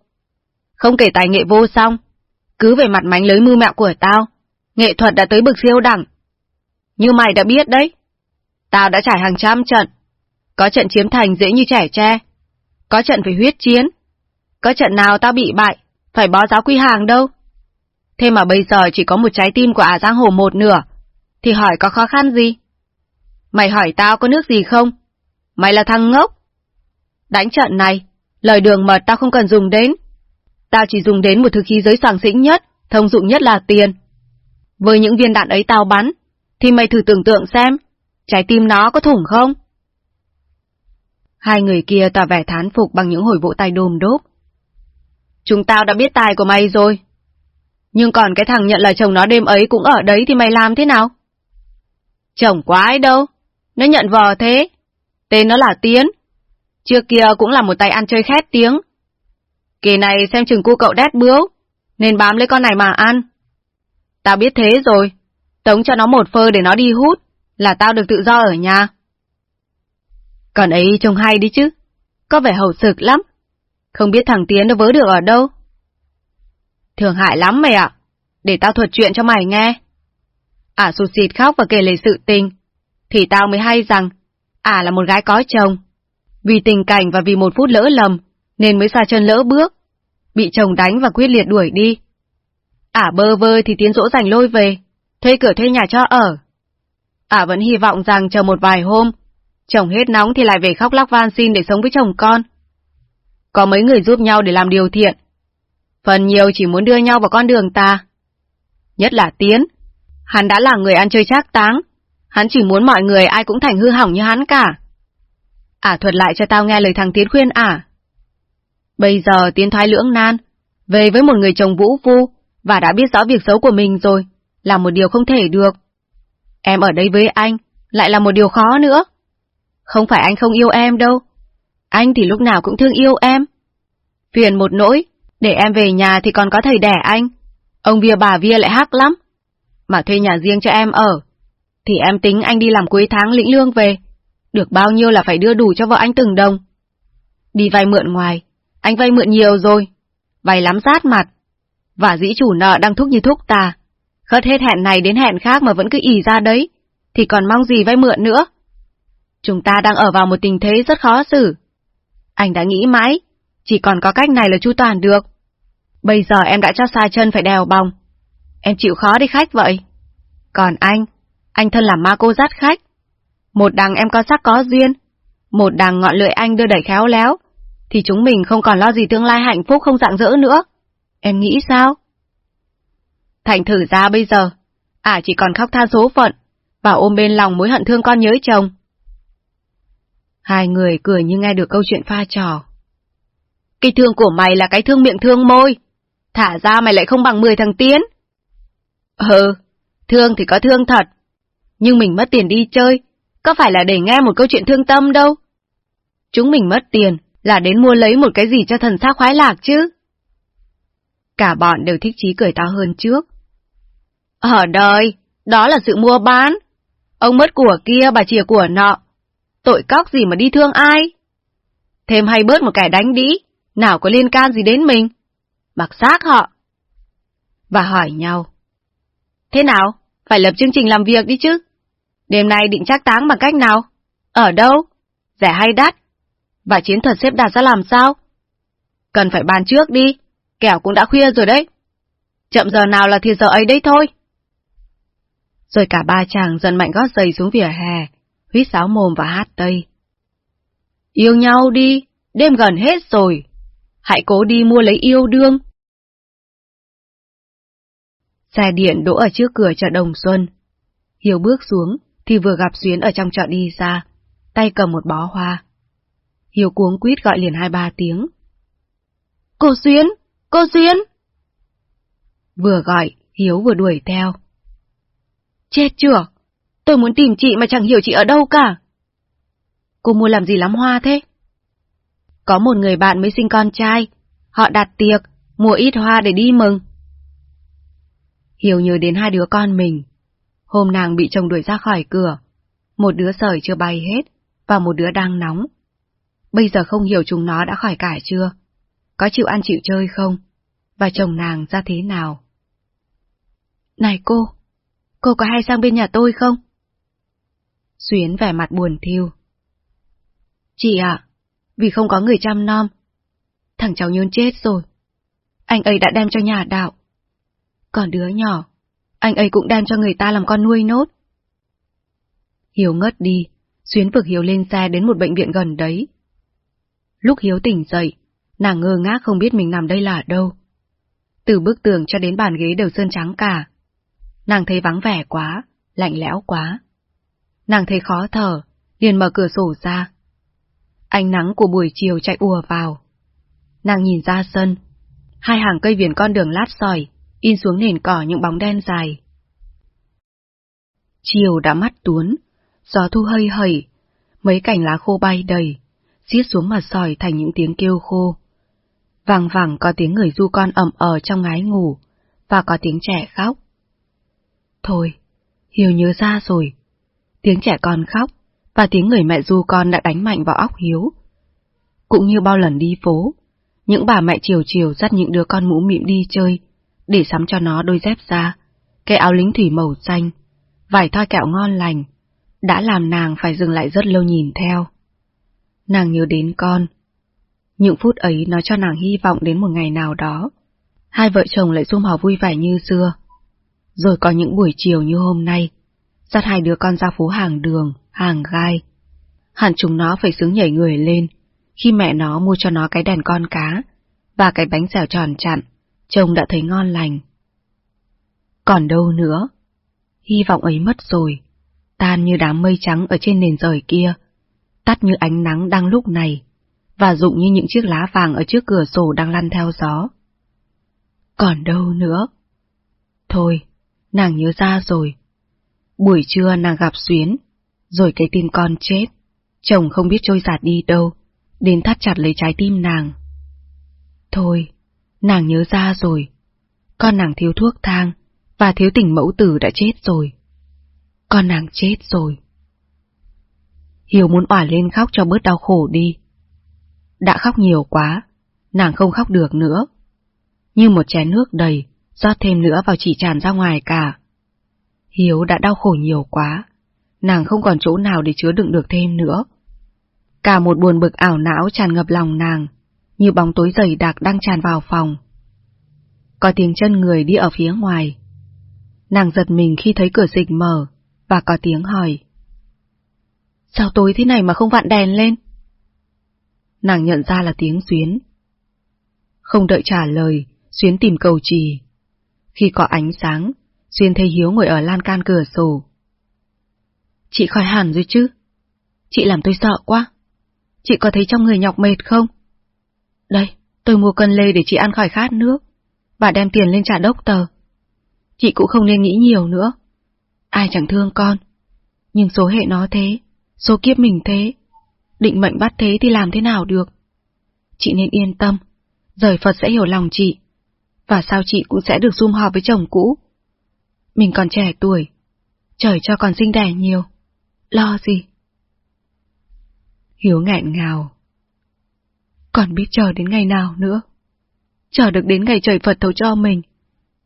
Không kể tài nghệ vô song, cứ về mặt mánh lưới mưu mẹo của tao, nghệ thuật đã tới bực siêu đẳng. Như mày đã biết đấy, tao đã trải hàng trăm trận, có trận chiếm thành dễ như trẻ tre, có trận phải huyết chiến, có trận nào tao bị bại, phải bó giáo quy hàng đâu. Thế mà bây giờ chỉ có một trái tim của ả giang hồ một nửa, thì hỏi có khó khăn gì? Mày hỏi tao có nước gì không? Mày là thằng ngốc. Đánh trận này, lời đường mật tao không cần dùng đến. Tao chỉ dùng đến một thứ khí giới soàng xĩnh nhất, thông dụng nhất là tiền. Với những viên đạn ấy tao bắn, thì mày thử tưởng tượng xem, trái tim nó có thủng không? Hai người kia tỏ vẻ thán phục bằng những hồi vỗ tay đồm đốp. Chúng tao đã biết tài của mày rồi. Nhưng còn cái thằng nhận là chồng nó đêm ấy cũng ở đấy thì mày làm thế nào? Chồng quái đâu, nó nhận vò thế. Tên nó là Tiến. Trước kia cũng là một tay ăn chơi khét tiếng. Kỳ này xem chừng cu cậu đét bướu, nên bám lấy con này mà ăn. Tao biết thế rồi, tống cho nó một phơ để nó đi hút, là tao được tự do ở nhà. Còn ấy trông hay đi chứ, có vẻ hậu sực lắm. Không biết thằng Tiến nó vớ được ở đâu. Thường hại lắm mày ạ, để tao thuật chuyện cho mày nghe. Ả à, sụt xịt khóc và kể lời sự tình, thì tao mới hay rằng Ả à, là một gái có chồng. Vì tình cảnh và vì một phút lỡ lầm, nên mới xa chân lỡ bước. Bị chồng đánh và quyết liệt đuổi đi. Ả à, bơ vơ thì tiến dỗ dành lôi về, thuê cửa thuê nhà cho ở. Ả vẫn hy vọng rằng chờ một vài hôm, chồng hết nóng thì lại về khóc lóc van xin để sống với chồng con. Có mấy người giúp nhau để làm điều thiện. Phần nhiều chỉ muốn đưa nhau vào con đường ta. Nhất là Tiến, hắn đã là người ăn chơi trác táng, Hắn chỉ muốn mọi người ai cũng thành hư hỏng như hắn cả. Ả thuật lại cho tao nghe lời thằng Tiến khuyên ả. Bây giờ Tiến thoái lưỡng nan, về với một người chồng vũ phu, và đã biết rõ việc xấu của mình rồi, là một điều không thể được. Em ở đây với anh, lại là một điều khó nữa. Không phải anh không yêu em đâu. Anh thì lúc nào cũng thương yêu em. Phiền một nỗi, để em về nhà thì còn có thầy đẻ anh. Ông vía bà vía lại hắc lắm. Mà thuê nhà riêng cho em ở, thì em tính anh đi làm cuối tháng lĩnh lương về. Được bao nhiêu là phải đưa đủ cho vợ anh từng đồng. Đi vay mượn ngoài, anh vay mượn nhiều rồi. Vay lắm rát mặt. Và dĩ chủ nợ đang thúc như thúc tà. Khất hết hẹn này đến hẹn khác mà vẫn cứ ỉ ra đấy, thì còn mong gì vay mượn nữa. Chúng ta đang ở vào một tình thế rất khó xử. Anh đã nghĩ mãi, chỉ còn có cách này là chu toàn được. Bây giờ em đã cho xa chân phải đèo bòng. Em chịu khó đi khách vậy. Còn anh, anh thân là ma cô dắt khách. Một đằng em có sắc có duyên, một đằng ngọn lưỡi anh đưa đẩy khéo léo, thì chúng mình không còn lo gì tương lai hạnh phúc không dạng dỡ nữa. Em nghĩ sao? Thành thử ra bây giờ, ả chỉ còn khóc tha số phận, và ôm bên lòng mối hận thương con nhớ chồng. Hai người cười như nghe được câu chuyện pha trò. Cái thương của mày là cái thương miệng thương môi, thả ra mày lại không bằng 10 thằng Tiến. Ừ, thương thì có thương thật, nhưng mình mất tiền đi chơi, có phải là để nghe một câu chuyện thương tâm đâu. Chúng mình mất tiền là đến mua lấy một cái gì cho thần xác khoái lạc chứ. Cả bọn đều thích chí cười to hơn trước. Ở đời, đó là sự mua bán. Ông mất của kia, bà chìa của nọ. Tội cóc gì mà đi thương ai? Thêm hay bớt một kẻ đánh đĩ, nào có liên can gì đến mình? Mặc xác họ. Và hỏi nhau. Thế nào? Phải lập chương trình làm việc đi chứ. Đêm nay định trác táng bằng cách nào? Ở đâu? Rẻ hay đắt? Và chiến thuật xếp đặt ra làm sao? Cần phải bàn trước đi, kẻo cũng đã khuya rồi đấy. Chậm giờ nào là thì giờ ấy đấy thôi. Rồi cả ba chàng dần mạnh gót giày xuống vỉa hè, huyết sáo mồm và hát tây. Yêu nhau đi, đêm gần hết rồi. Hãy cố đi mua lấy yêu đương. Xe điện đỗ ở trước cửa chợ Đồng Xuân. Hiếu bước xuống, thì vừa gặp Xuyến ở trong chợ đi ra, tay cầm một bó hoa. Hiếu cuống quýt gọi liền hai ba tiếng. Cô Xuyến! Cô Xuyến! Vừa gọi, Hiếu vừa đuổi theo. Chết chưa? Tôi muốn tìm chị mà chẳng hiểu chị ở đâu cả. Cô mua làm gì lắm hoa thế? Có một người bạn mới sinh con trai, họ đặt tiệc, mua ít hoa để đi mừng. Hiểu nhớ đến hai đứa con mình. Hôm nàng bị chồng đuổi ra khỏi cửa, một đứa sởi chưa bay hết, và một đứa đang nóng. Bây giờ không hiểu chúng nó đã khỏi cải chưa? Có chịu ăn chịu chơi không? Và chồng nàng ra thế nào? Này cô, cô có hay sang bên nhà tôi không? Xuyến vẻ mặt buồn thiêu. Chị ạ, vì không có người chăm nom, thằng cháu nhơn chết rồi. Anh ấy đã đem cho nhà đạo. Còn đứa nhỏ, anh ấy cũng đem cho người ta làm con nuôi nốt. Hiếu ngất đi, Xuyến vực Hiếu lên xe đến một bệnh viện gần đấy. Lúc Hiếu tỉnh dậy, nàng ngơ ngác không biết mình nằm đây là đâu. Từ bức tường cho đến bàn ghế đều sơn trắng cả. Nàng thấy vắng vẻ quá, lạnh lẽo quá. Nàng thấy khó thở, liền mở cửa sổ ra. Ánh nắng của buổi chiều chạy ùa vào. Nàng nhìn ra sân, hai hàng cây viền con đường lát sỏi, in xuống nền cỏ những bóng đen dài. Chiều đã mắt tuốn, gió thu hơi hẩy, mấy cành lá khô bay đầy, xiết xuống mặt sỏi thành những tiếng kêu khô. Vàng vàng có tiếng người du con ẩm ở ờ trong ngái ngủ, và có tiếng trẻ khóc. Thôi, Hiểu nhớ ra rồi. Tiếng trẻ con khóc, và tiếng người mẹ du con đã đánh mạnh vào óc Hiếu. Cũng như bao lần đi phố, những bà mẹ chiều chiều dắt những đứa con mũ mịm đi chơi, để sắm cho nó đôi dép da, cái áo lính thủy màu xanh, vài thoi kẹo ngon lành, đã làm nàng phải dừng lại rất lâu nhìn theo. Nàng nhớ đến con. Những phút ấy nó cho nàng hy vọng đến một ngày nào đó, hai vợ chồng lại sum họp vui vẻ như xưa. Rồi có những buổi chiều như hôm nay, dắt hai đứa con ra phố hàng đường, hàng gai. Hẳn chúng nó phải sướng nhảy người lên, khi mẹ nó mua cho nó cái đèn con cá, và cái bánh xèo tròn chặn, chồng đã thấy ngon lành. Còn đâu nữa? Hy vọng ấy mất rồi, tan như đám mây trắng ở trên nền trời kia, tắt như ánh nắng đang lúc này, và rụng như những chiếc lá vàng ở trước cửa sổ đang lăn theo gió. Còn đâu nữa? Thôi, nàng nhớ ra rồi. Buổi trưa nàng gặp Xuyến, rồi cái tim con chết, chồng không biết trôi giạt đi đâu, đến thắt chặt lấy trái tim nàng. Thôi, nàng nhớ ra rồi, con nàng thiếu thuốc thang, và thiếu tình mẫu tử đã chết rồi. Con nàng chết rồi. Hiếu muốn ỏa lên khóc cho bớt đau khổ đi. Đã khóc nhiều quá, nàng không khóc được nữa. Như một chén nước đầy, rót thêm nữa vào chỉ tràn ra ngoài cả. Hiếu đã đau khổ nhiều quá, nàng không còn chỗ nào để chứa đựng được thêm nữa. Cả một buồn bực ảo não tràn ngập lòng nàng, như bóng tối dày đặc đang tràn vào phòng. Có tiếng chân người đi ở phía ngoài. Nàng giật mình khi thấy cửa dịch mở, và có tiếng hỏi. Sao tối thế này mà không vặn đèn lên? nàng nhận ra là tiếng Xuyến. Không đợi trả lời, Xuyến tìm cầu trì. Khi có ánh sáng, Xuyên thấy Hiếu ngồi ở lan can cửa sổ. Chị khỏi hẳn rồi chứ? Chị làm tôi sợ quá. Chị có thấy trong người nhọc mệt không? Đây, tôi mua cân lê để chị ăn khỏi khát nước, và đem tiền lên trả đốc tờ. Chị cũng không nên nghĩ nhiều nữa. Ai chẳng thương con. Nhưng số hệ nó thế, số kiếp mình thế. Định mệnh bắt thế thì làm thế nào được? Chị nên yên tâm, rời Phật sẽ hiểu lòng chị. Và sao chị cũng sẽ được sum họp với chồng cũ. Mình còn trẻ tuổi, trời cho còn sinh đẻ nhiều. Lo gì? Hiếu nghẹn ngào. Còn biết chờ đến ngày nào nữa? Chờ được đến ngày trời Phật thấu cho mình,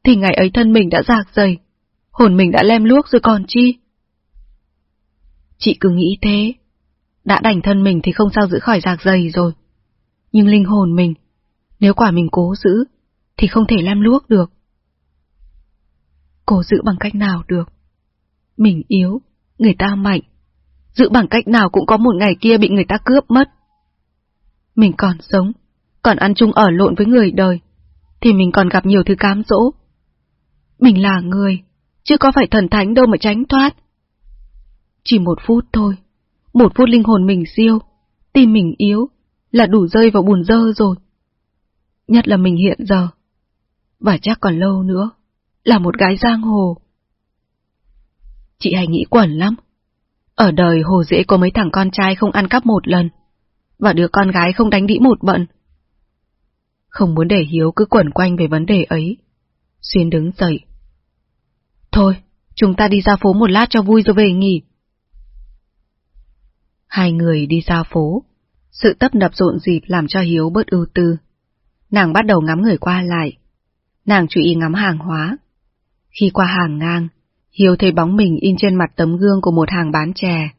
thì ngày ấy thân mình đã rạc dày, hồn mình đã lem luốc rồi còn chi? Chị cứ nghĩ thế, đã đành thân mình thì không sao giữ khỏi rạc dày rồi. Nhưng linh hồn mình, nếu quả mình cố giữ, thì không thể lem luốc được. Cố giữ bằng cách nào được? Mình yếu, người ta mạnh. Giữ bằng cách nào cũng có một ngày kia bị người ta cướp mất. Mình còn sống, còn ăn chung ở lộn với người đời, thì mình còn gặp nhiều thứ cám dỗ. Mình là người, chứ có phải thần thánh đâu mà tránh thoát. Chỉ một phút thôi, một phút linh hồn mình siêu, tim mình yếu, là đủ rơi vào bùn dơ rồi. Nhất là mình hiện giờ, và chắc còn lâu nữa, là một gái giang hồ. Chị hay nghĩ quẩn lắm. Ở đời hồ dễ có mấy thằng con trai không ăn cắp một lần, và đứa con gái không đánh đĩ một bận. Không muốn để Hiếu cứ quẩn quanh về vấn đề ấy. Xuyên đứng dậy. Thôi, chúng ta đi ra phố một lát cho vui rồi về nghỉ. Hai người đi ra phố. Sự tấp nập rộn dịp làm cho Hiếu bớt ưu tư. Nàng bắt đầu ngắm người qua lại. Nàng chú ý ngắm hàng hóa. Khi qua hàng ngang, Hiếu thấy bóng mình in trên mặt tấm gương của một hàng bán chè.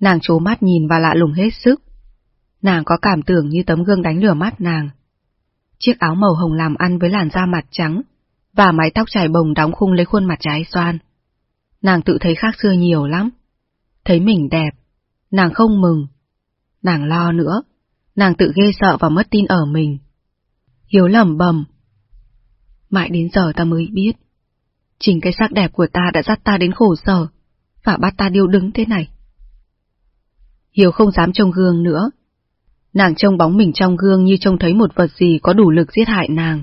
Nàng trố mắt nhìn và lạ lùng hết sức. Nàng có cảm tưởng như tấm gương đánh lửa mắt nàng. Chiếc áo màu hồng làm ăn với làn da mặt trắng, và mái tóc trải bồng đóng khung lấy khuôn mặt trái xoan. Nàng tự thấy khác xưa nhiều lắm. Thấy mình đẹp, nàng không mừng. Nàng lo nữa, nàng tự ghê sợ và mất tin ở mình. Hiếu lầm bầm. Mãi đến giờ ta mới biết, chính cái sắc đẹp của ta đã dắt ta đến khổ sở, và bắt ta điêu đứng thế này. Hiếu không dám trông gương nữa. Nàng trông bóng mình trong gương như trông thấy một vật gì có đủ lực giết hại nàng.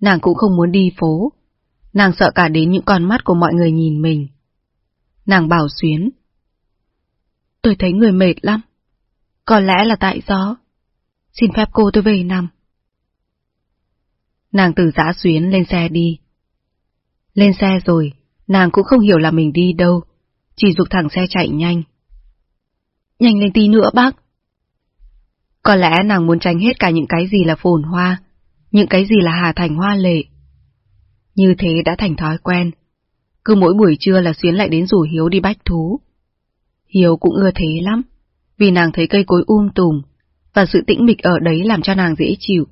Nàng cũng không muốn đi phố. Nàng sợ cả đến những con mắt của mọi người nhìn mình. Nàng bảo Xuyến. Tôi thấy người mệt lắm. Có lẽ là tại gió. Xin phép cô tôi về nằm. Nàng từ giã Xuyến lên xe đi. Lên xe rồi, nàng cũng không hiểu là mình đi đâu, chỉ dục thẳng xe chạy nhanh. Nhanh lên tí nữa bác. Có lẽ nàng muốn tránh hết cả những cái gì là phồn hoa, những cái gì là hà thành hoa lệ. Như thế đã thành thói quen. Cứ mỗi buổi trưa là Xuyến lại đến rủ Hiếu đi bách thú. Hiếu cũng ưa thế lắm, vì nàng thấy cây cối um tùm, và sự tĩnh mịch ở đấy làm cho nàng dễ chịu.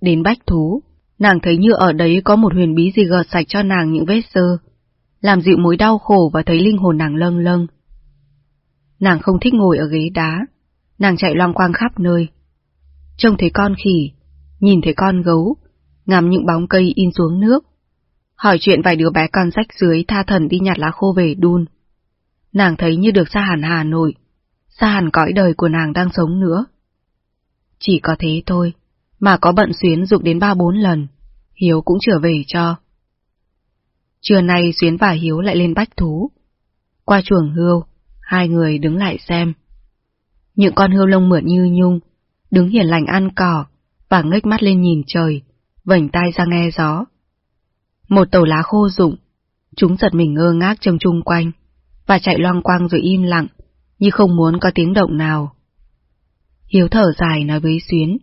Đến bách thú, nàng thấy như ở đấy có một huyền bí gì gợt sạch cho nàng những vết sơ, làm dịu mối đau khổ và thấy linh hồn nàng lâng lâng. Nàng không thích ngồi ở ghế đá, nàng chạy loang quang khắp nơi. Trông thấy con khỉ, nhìn thấy con gấu, ngắm những bóng cây in xuống nước. Hỏi chuyện vài đứa bé con rách dưới tha thần đi nhặt lá khô về đun. Nàng thấy như được xa hẳn Hà Nội, xa hẳn cõi đời của nàng đang sống nữa. Chỉ có thế thôi, mà có bận Xuyến dục đến ba bốn lần, Hiếu cũng trở về cho. Trưa nay Xuyến và Hiếu lại lên bách thú. Qua chuồng hươu, hai người đứng lại xem. Những con hươu lông mượt như nhung, đứng hiền lành ăn cỏ, và ngếch mắt lên nhìn trời, vảnh tai ra nghe gió. Một tàu lá khô rụng, chúng giật mình ngơ ngác trông chung quanh, và chạy loang quang rồi im lặng, như không muốn có tiếng động nào. Hiếu thở dài nói với Xuyến.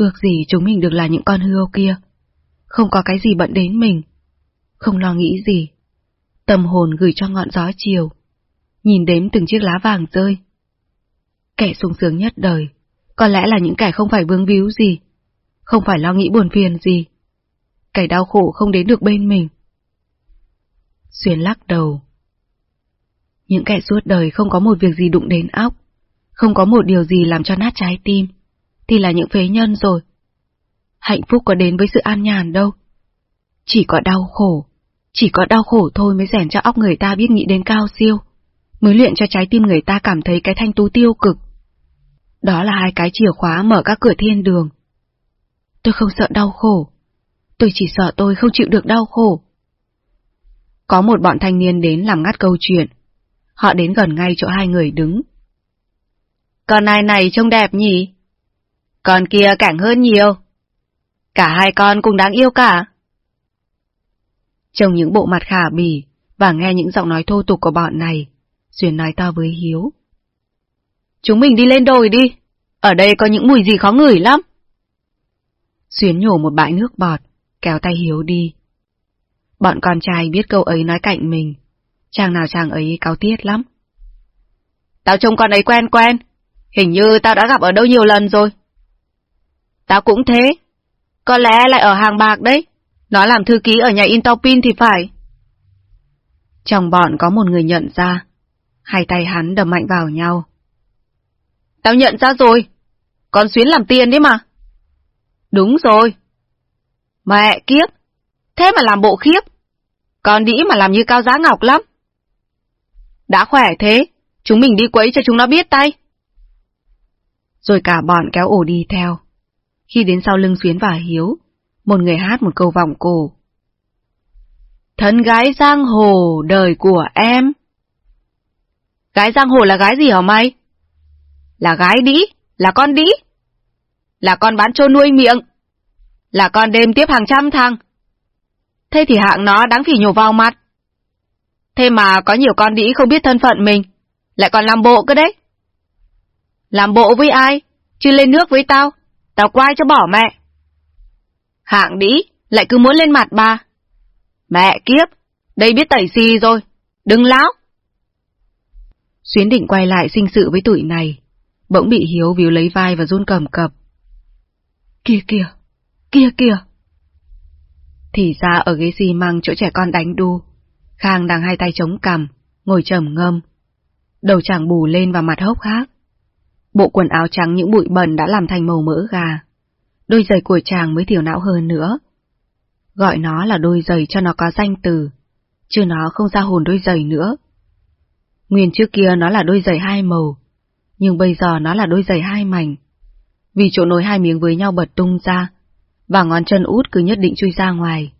Ước gì chúng mình được là những con hươu kia, không có cái gì bận đến mình, không lo nghĩ gì. Tâm hồn gửi cho ngọn gió chiều, nhìn đếm từng chiếc lá vàng rơi. Kẻ sung sướng nhất đời, có lẽ là những kẻ không phải vương víu gì, không phải lo nghĩ buồn phiền gì. Kẻ đau khổ không đến được bên mình. Xuyên lắc đầu. Những kẻ suốt đời không có một việc gì đụng đến óc, không có một điều gì làm cho nát trái tim, thì là những phế nhân rồi. Hạnh phúc có đến với sự an nhàn đâu. Chỉ có đau khổ, chỉ có đau khổ thôi mới rèn cho óc người ta biết nghĩ đến cao siêu, mới luyện cho trái tim người ta cảm thấy cái thanh tú tiêu cực. Đó là hai cái chìa khóa mở các cửa thiên đường. Tôi không sợ đau khổ, tôi chỉ sợ tôi không chịu được đau khổ. Có một bọn thanh niên đến làm ngắt câu chuyện. Họ đến gần ngay chỗ hai người đứng. Con này này trông đẹp nhỉ? Con kia cảnh hơn nhiều. Cả hai con cũng đáng yêu cả. Trông những bộ mặt khả bỉ và nghe những giọng nói thô tục của bọn này, Xuyên nói to với Hiếu. Chúng mình đi lên đồi đi, ở đây có những mùi gì khó ngửi lắm. Xuyến nhổ một bãi nước bọt, kéo tay Hiếu đi. Bọn con trai biết câu ấy nói cạnh mình, chàng nào chàng ấy cáo tiết lắm. Tao trông con ấy quen quen, hình như tao đã gặp ở đâu nhiều lần rồi. Tao cũng thế, có lẽ lại ở hàng bạc đấy, nó làm thư ký ở nhà Intopin thì phải. Trong bọn có một người nhận ra, hai tay hắn đầm mạnh vào nhau. Tao nhận ra rồi, con Xuyến làm tiền đấy mà. Đúng rồi. Mẹ kiếp, thế mà làm bộ khiếp. Con đĩ mà làm như cao giá ngọc lắm. Đã khỏe thế, chúng mình đi quấy cho chúng nó biết tay. Rồi cả bọn kéo ổ đi theo. Khi đến sau lưng Xuyến và Hiếu, một người hát một câu vọng cổ. Thân gái giang hồ đời của em. Gái giang hồ là gái gì hả mày? Là gái đĩ, là con đĩ. Là con bán trâu nuôi miệng. Là con đêm tiếp hàng trăm thằng. Thế thì hạng nó đáng phỉ nhổ vào mặt. Thế mà có nhiều con đĩ không biết thân phận mình, lại còn làm bộ cơ đấy. Làm bộ với ai? Chứ lên nước với tao, tao quay cho bỏ mẹ. Hạng đĩ, lại cứ muốn lên mặt bà. Mẹ kiếp, đây biết tẩy xì rồi, đừng láo. Xuyến định quay lại sinh sự với tụi này, bỗng bị Hiếu víu lấy vai và run cầm cập. Kia kìa, kia kìa. Thì ra ở ghế xi măng chỗ trẻ con đánh đu, Khang đang hai tay chống cằm, ngồi trầm ngâm. Đầu chàng bù lên và mặt hốc hác. Bộ quần áo trắng những bụi bẩn đã làm thành màu mỡ gà. Đôi giày của chàng mới thiểu não hơn nữa. Gọi nó là đôi giày cho nó có danh từ, chứ nó không ra hồn đôi giày nữa. Nguyên trước kia nó là đôi giày hai màu, nhưng bây giờ nó là đôi giày hai mảnh. Vì chỗ nối hai miếng với nhau bật tung ra, và ngón chân út cứ nhất định chui ra ngoài.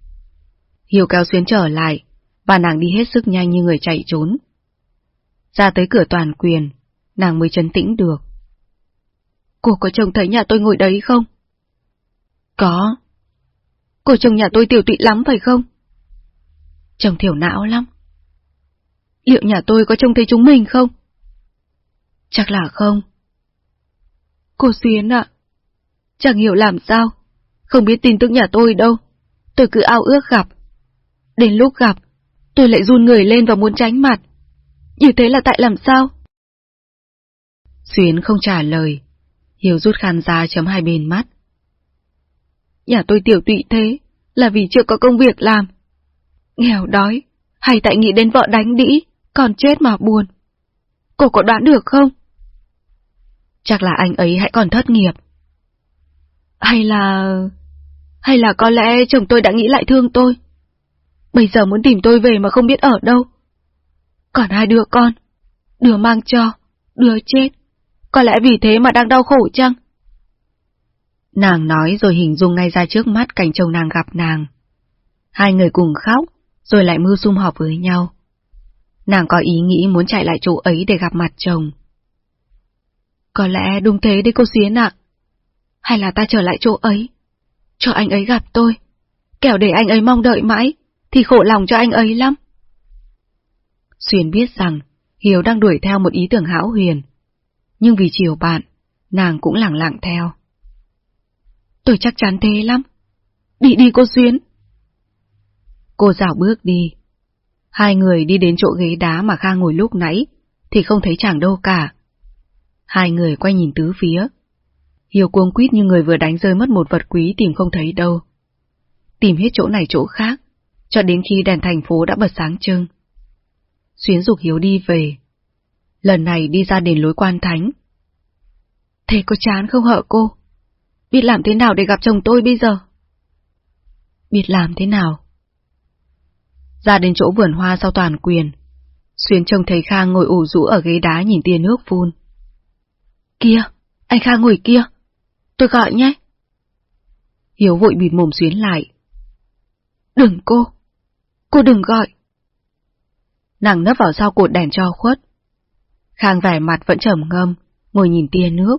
Hiểu kéo xuyến trở lại, và nàng đi hết sức nhanh như người chạy trốn. Ra tới cửa toàn quyền, nàng mới chấn tĩnh được. Cô có trông thấy nhà tôi ngồi đấy không? Có. Cô chồng nhà tôi tiểu tụy lắm phải không? Chồng thiểu não lắm. Liệu nhà tôi có trông thấy chúng mình không? Chắc là không. Cô Xuyến ạ, chẳng hiểu làm sao, không biết tin tức nhà tôi đâu, tôi cứ ao ước gặp. Đến lúc gặp, tôi lại run người lên và muốn tránh mặt. Như thế là tại làm sao? Xuyến không trả lời, Hiếu rút khăn ra chấm hai bên mắt. Nhà tôi tiểu tụy thế, là vì chưa có công việc làm. Nghèo đói, hay tại nghĩ đến vợ đánh đĩ, còn chết mà buồn. Cô có đoán được không? Chắc là anh ấy hãy còn thất nghiệp. Hay là... Hay là có lẽ chồng tôi đã nghĩ lại thương tôi. Bây giờ muốn tìm tôi về mà không biết ở đâu. Còn hai đứa con, đứa mang cho, đứa chết. Có lẽ vì thế mà đang đau khổ chăng? Nàng nói rồi hình dung ngay ra trước mắt cảnh chồng nàng gặp nàng. Hai người cùng khóc, rồi lại mưu sum họp với nhau. Nàng có ý nghĩ muốn chạy lại chỗ ấy để gặp mặt chồng. Có lẽ đúng thế đấy cô Xuyến ạ. Hay là ta trở lại chỗ ấy, cho anh ấy gặp tôi, kẻo để anh ấy mong đợi mãi, thì khổ lòng cho anh ấy lắm. Xuyên biết rằng Hiếu đang đuổi theo một ý tưởng hão huyền, nhưng vì chiều bạn, nàng cũng lặng lặng theo. Tôi chắc chắn thế lắm. Đi đi cô Xuyến. Cô dạo bước đi. Hai người đi đến chỗ ghế đá mà Khang ngồi lúc nãy, thì không thấy chàng đâu cả. Hai người quay nhìn tứ phía. Hiếu cuống quýt như người vừa đánh rơi mất một vật quý tìm không thấy đâu. Tìm hết chỗ này chỗ khác, cho đến khi đèn thành phố đã bật sáng trưng. Xuyến dục Hiếu đi về. Lần này đi ra đền lối quan thánh, Thế có chán không hợ cô? Biết làm thế nào để gặp chồng tôi bây giờ? Biết làm thế nào? Ra đến chỗ vườn hoa sau toàn quyền. Xuyên trông thấy Khang ngồi ủ rũ ở ghế đá nhìn tia nước phun. Kia, anh Khang ngồi kia. Tôi gọi nhé. Hiếu vội bịt mồm Xuyến lại. Đừng cô. Cô đừng gọi. Nàng nấp vào sau cột đèn cho khuất. Khang vẻ mặt vẫn trầm ngâm, ngồi nhìn tia nước.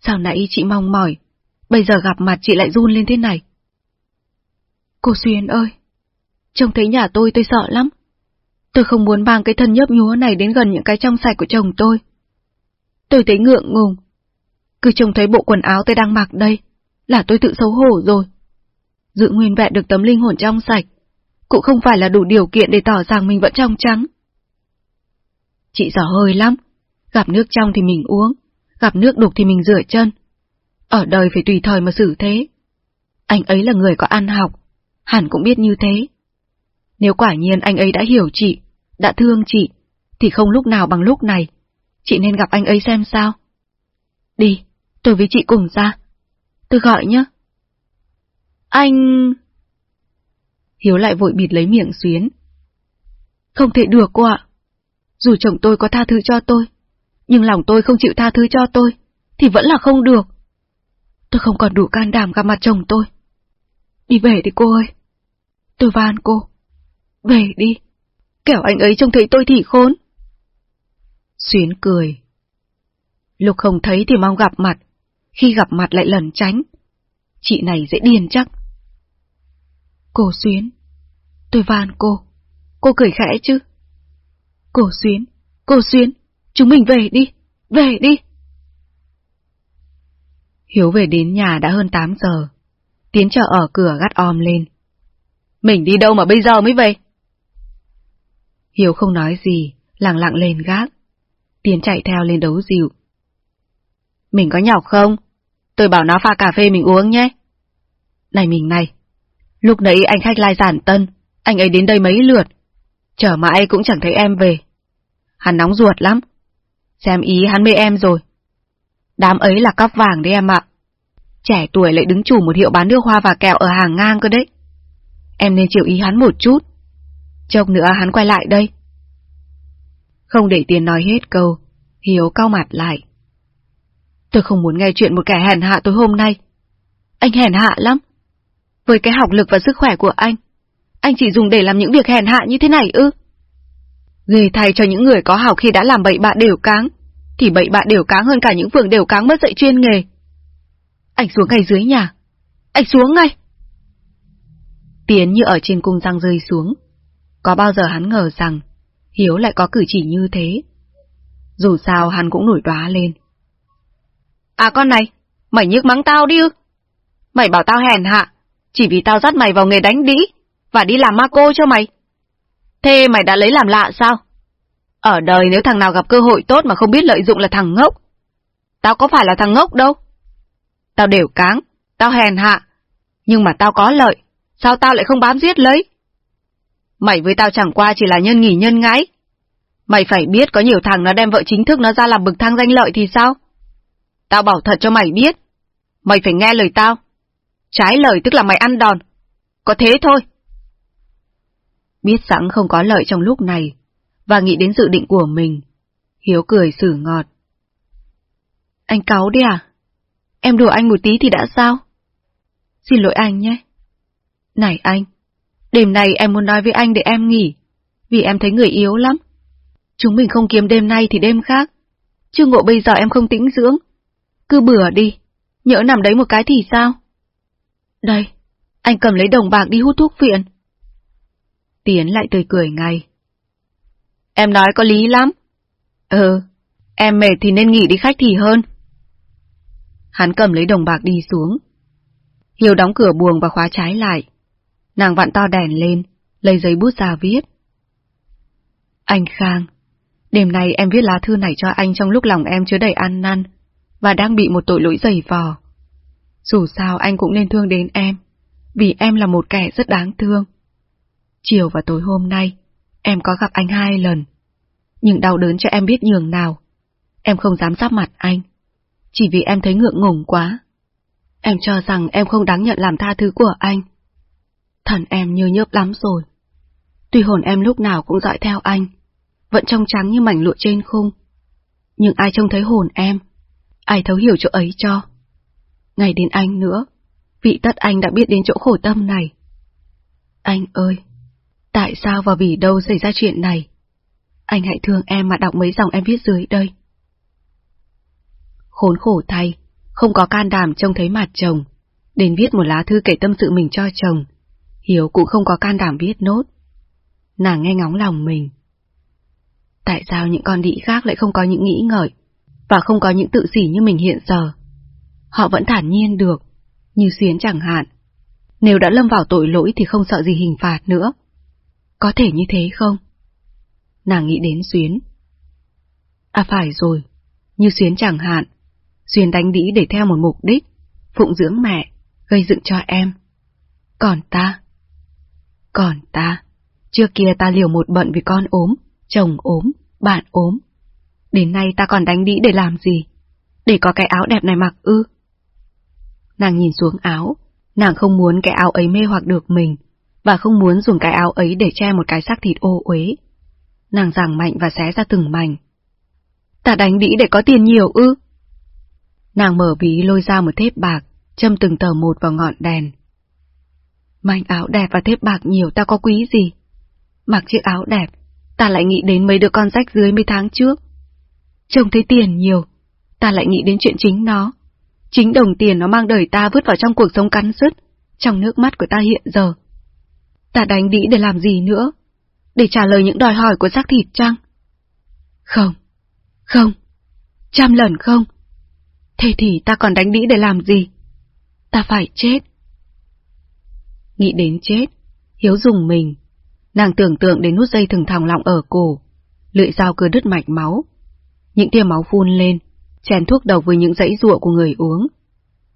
Sao nãy chị mong mỏi, bây giờ gặp mặt chị lại run lên thế này? Cô Xuyên ơi, trông thấy nhà tôi tôi sợ lắm. Tôi không muốn mang cái thân nhấp nhúa này đến gần những cái trong sạch của chồng tôi. Tôi thấy ngượng ngùng. Cứ trông thấy bộ quần áo tôi đang mặc đây, là tôi tự xấu hổ rồi. Giữ nguyên vẹn được tấm linh hồn trong sạch, cũng không phải là đủ điều kiện để tỏ rằng mình vẫn trong trắng. Chị dở hơi lắm, gặp nước trong thì mình uống, gặp nước đục thì mình rửa chân. Ở đời phải tùy thời mà xử thế. Anh ấy là người có ăn học, hẳn cũng biết như thế. Nếu quả nhiên anh ấy đã hiểu chị, đã thương chị, thì không lúc nào bằng lúc này. Chị nên gặp anh ấy xem sao. Đi, tôi với chị cùng ra. Tôi gọi nhé. Anh... Hiếu lại vội bịt lấy miệng xuyến. Không thể được cô ạ. Dù chồng tôi có tha thứ cho tôi, nhưng lòng tôi không chịu tha thứ cho tôi, thì vẫn là không được. Tôi không còn đủ can đảm gặp mặt chồng tôi. Đi về đi cô ơi. Tôi van cô. Về đi. Kẻo anh ấy trông thấy tôi thì khốn. Xuyến cười. Lục không thấy thì mong gặp mặt, khi gặp mặt lại lẩn tránh. Chị này dễ điên chắc. Cô Xuyến, tôi van cô, cô cười khẽ chứ. Cô Xuyến, cô Xuyến, chúng mình về đi, về đi. Hiếu về đến nhà đã hơn 8 giờ. Tiến chờ ở cửa gắt om lên. Mình đi đâu mà bây giờ mới về? Hiếu không nói gì, lặng lặng lên gác. Tiến chạy theo lên đấu dịu. Mình có nhọc không? Tôi bảo nó pha cà phê mình uống nhé. Này mình này, lúc nãy anh khách lai giản tân, anh ấy đến đây mấy lượt. Chờ mãi cũng chẳng thấy em về. Hắn nóng ruột lắm. Xem ý hắn mê em rồi. Đám ấy là cắp vàng đấy em ạ. Trẻ tuổi lại đứng chủ một hiệu bán nước hoa và kẹo ở hàng ngang cơ đấy. Em nên chịu ý hắn một chút. Chốc nữa hắn quay lại đây. Không để tiền nói hết câu, Hiếu cao mặt lại. Tôi không muốn nghe chuyện một kẻ hèn hạ tối hôm nay. Anh hèn hạ lắm. Với cái học lực và sức khỏe của anh, anh chỉ dùng để làm những việc hèn hạ như thế này ư? Ghê thay cho những người có hào khi đã làm bậy bạ đều cáng, thì bậy bạ đều cáng hơn cả những phường đều cáng mất dạy chuyên nghề. Anh xuống ngay dưới nhà. Anh xuống ngay. Tiến như ở trên cung răng rơi xuống. Có bao giờ hắn ngờ rằng Hiếu lại có cử chỉ như thế. Dù sao hắn cũng nổi đoá lên. À con này, mày nhức mắng tao đi ư? Mày bảo tao hèn hạ, chỉ vì tao dắt mày vào nghề đánh đĩ, và đi làm ma cô cho mày. Thế mày đã lấy làm lạ sao? Ở đời nếu thằng nào gặp cơ hội tốt mà không biết lợi dụng là thằng ngốc. Tao có phải là thằng ngốc đâu. Tao đều cáng, tao hèn hạ, nhưng mà tao có lợi, sao tao lại không bám giết lấy? Mày với tao chẳng qua chỉ là nhân nghỉ nhân ngãi. Mày phải biết có nhiều thằng nó đem vợ chính thức nó ra làm bực thang danh lợi thì sao? Tao bảo thật cho mày biết. Mày phải nghe lời tao. Trái lời tức là mày ăn đòn. Có thế thôi. Biết sẵn không có lợi trong lúc này, và nghĩ đến dự định của mình. Hiếu cười xử ngọt. Anh cáu đi à? Em đùa anh một tí thì đã sao? Xin lỗi anh nhé. Này anh, đêm nay em muốn nói với anh để em nghỉ, vì em thấy người yếu lắm. Chúng mình không kiếm đêm nay thì đêm khác. Chứ ngộ bây giờ em không tĩnh dưỡng. Cứ bừa đi, nhỡ nằm đấy một cái thì sao? Đây, anh cầm lấy đồng bạc đi hút thuốc phiện. Tiến lại tươi cười ngay. Em nói có lý lắm. Ừ, em mệt thì nên nghỉ đi khách thì hơn. Hắn cầm lấy đồng bạc đi xuống. Hiếu đóng cửa buồng và khóa trái lại. Nàng vặn to đèn lên, lấy giấy bút ra viết. Anh Khang, đêm nay em viết lá thư này cho anh trong lúc lòng em chứa đầy ăn năn, và đang bị một tội lỗi dày vò. Dù sao anh cũng nên thương đến em, vì em là một kẻ rất đáng thương. Chiều và tối hôm nay, em có gặp anh hai lần. Nhưng đau đớn cho em biết nhường nào. Em không dám sắp mặt anh, Chỉ vì em thấy ngượng ngùng quá. Em cho rằng em không đáng nhận làm tha thứ của anh. Thần em như nhớp lắm rồi. Tuy hồn em lúc nào cũng dõi theo anh, vẫn trong trắng như mảnh lụa trên khung. Nhưng ai trông thấy hồn em, ai thấu hiểu chỗ ấy cho. Ngày đến anh nữa, vị tất anh đã biết đến chỗ khổ tâm này. Anh ơi, tại sao và vì đâu xảy ra chuyện này? Anh hãy thương em mà đọc mấy dòng em viết dưới đây. Khốn khổ thay, không có can đảm trông thấy mặt chồng, đến viết một lá thư kể tâm sự mình cho chồng. Hiếu cũng không có can đảm viết nốt. Nàng nghe ngóng lòng mình. Tại sao những con đĩ khác lại không có những nghĩ ngợi, và không có những tự sỉ như mình hiện giờ? Họ vẫn thản nhiên được, như Xuyến chẳng hạn. Nếu đã lâm vào tội lỗi thì không sợ gì hình phạt nữa. Có thể như thế không? Nàng nghĩ đến Xuyến. À phải rồi, như Xuyến chẳng hạn. Xuyến đánh đĩ để theo một mục đích, phụng dưỡng mẹ, gây dựng cho em. Còn ta? Còn ta? Trước kia ta liều một bận vì con ốm, chồng ốm, bạn ốm. Đến nay ta còn đánh đĩ để làm gì? Để có cái áo đẹp này mặc ư? Nàng nhìn xuống áo, nàng không muốn cái áo ấy mê hoặc được mình, và không muốn dùng cái áo ấy để che một cái xác thịt ô uế. Nàng giằng mạnh và xé ra từng mảnh. Ta đánh đĩ để có tiền nhiều ư? Nàng mở ví lôi ra một thép bạc, châm từng tờ một vào ngọn đèn. Mảnh áo đẹp và thép bạc nhiều ta có quý gì? Mặc chiếc áo đẹp, ta lại nghĩ đến mấy đứa con rách dưới mấy tháng trước. Trông thấy tiền nhiều, ta lại nghĩ đến chuyện chính nó. Chính đồng tiền nó mang đời ta vứt vào trong cuộc sống cắn rứt, trong nước mắt của ta hiện giờ. Ta đánh đĩ để làm gì nữa? Để trả lời những đòi hỏi của xác thịt chăng? Không, không, trăm lần không. Thế thì ta còn đánh đĩ để làm gì? Ta phải chết. Nghĩ đến chết, Hiếu dùng mình. Nàng tưởng tượng đến nút dây thừng thòng lọng ở cổ, lưỡi dao cứ đứt mạch máu. Những tia máu phun lên, chèn thuốc độc với những dãy ruộng của người uống.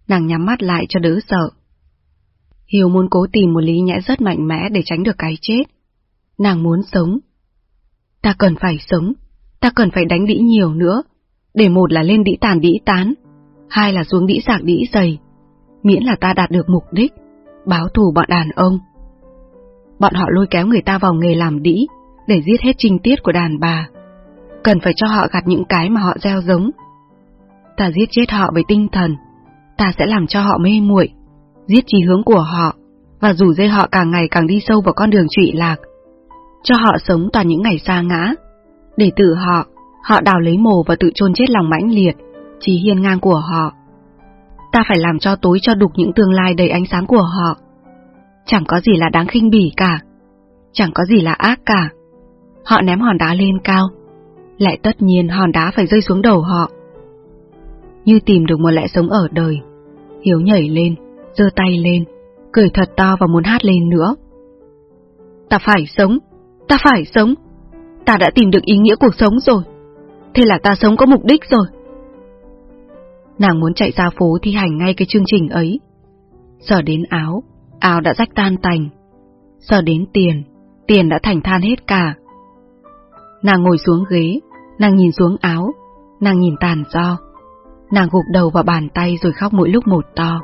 Nàng nhắm mắt lại cho đỡ sợ. Hiếu muốn cố tìm một lý nhẽ rất mạnh mẽ để tránh được cái chết. Nàng muốn sống. Ta cần phải sống, ta cần phải đánh đĩ nhiều nữa, để một là lên đĩ tàn đĩ tán, hai là xuống đĩ sạc đĩ dày, miễn là ta đạt được mục đích, báo thù bọn đàn ông. Bọn họ lôi kéo người ta vào nghề làm đĩ, để giết hết trinh tiết của đàn bà. Cần phải cho họ gặt những cái mà họ gieo giống. Ta giết chết họ với tinh thần, ta sẽ làm cho họ mê muội, giết trí hướng của họ, và rủ dây họ càng ngày càng đi sâu vào con đường trụy lạc. Cho họ sống toàn những ngày xa ngã, để tự họ, họ đào lấy mồ và tự chôn chết lòng mãnh liệt, trí hiên ngang của họ. Ta phải làm cho tối cho đục những tương lai đầy ánh sáng của họ. Chẳng có gì là đáng khinh bỉ cả, chẳng có gì là ác cả. Họ ném hòn đá lên cao, lại tất nhiên hòn đá phải rơi xuống đầu họ. Như tìm được một lẽ sống ở đời, Hiếu nhảy lên, giơ tay lên, cười thật to và muốn hát lên nữa. Ta phải sống, ta phải sống, ta đã tìm được ý nghĩa cuộc sống rồi, thế là ta sống có mục đích rồi. Nàng muốn chạy ra phố thi hành ngay cái chương trình ấy. Giờ đến áo, áo đã rách tan tành. Giờ đến tiền, tiền đã thành than hết cả. Nàng ngồi xuống ghế, nàng nhìn xuống áo, nàng nhìn tàn do. Nàng gục đầu vào bàn tay rồi khóc mỗi lúc một to.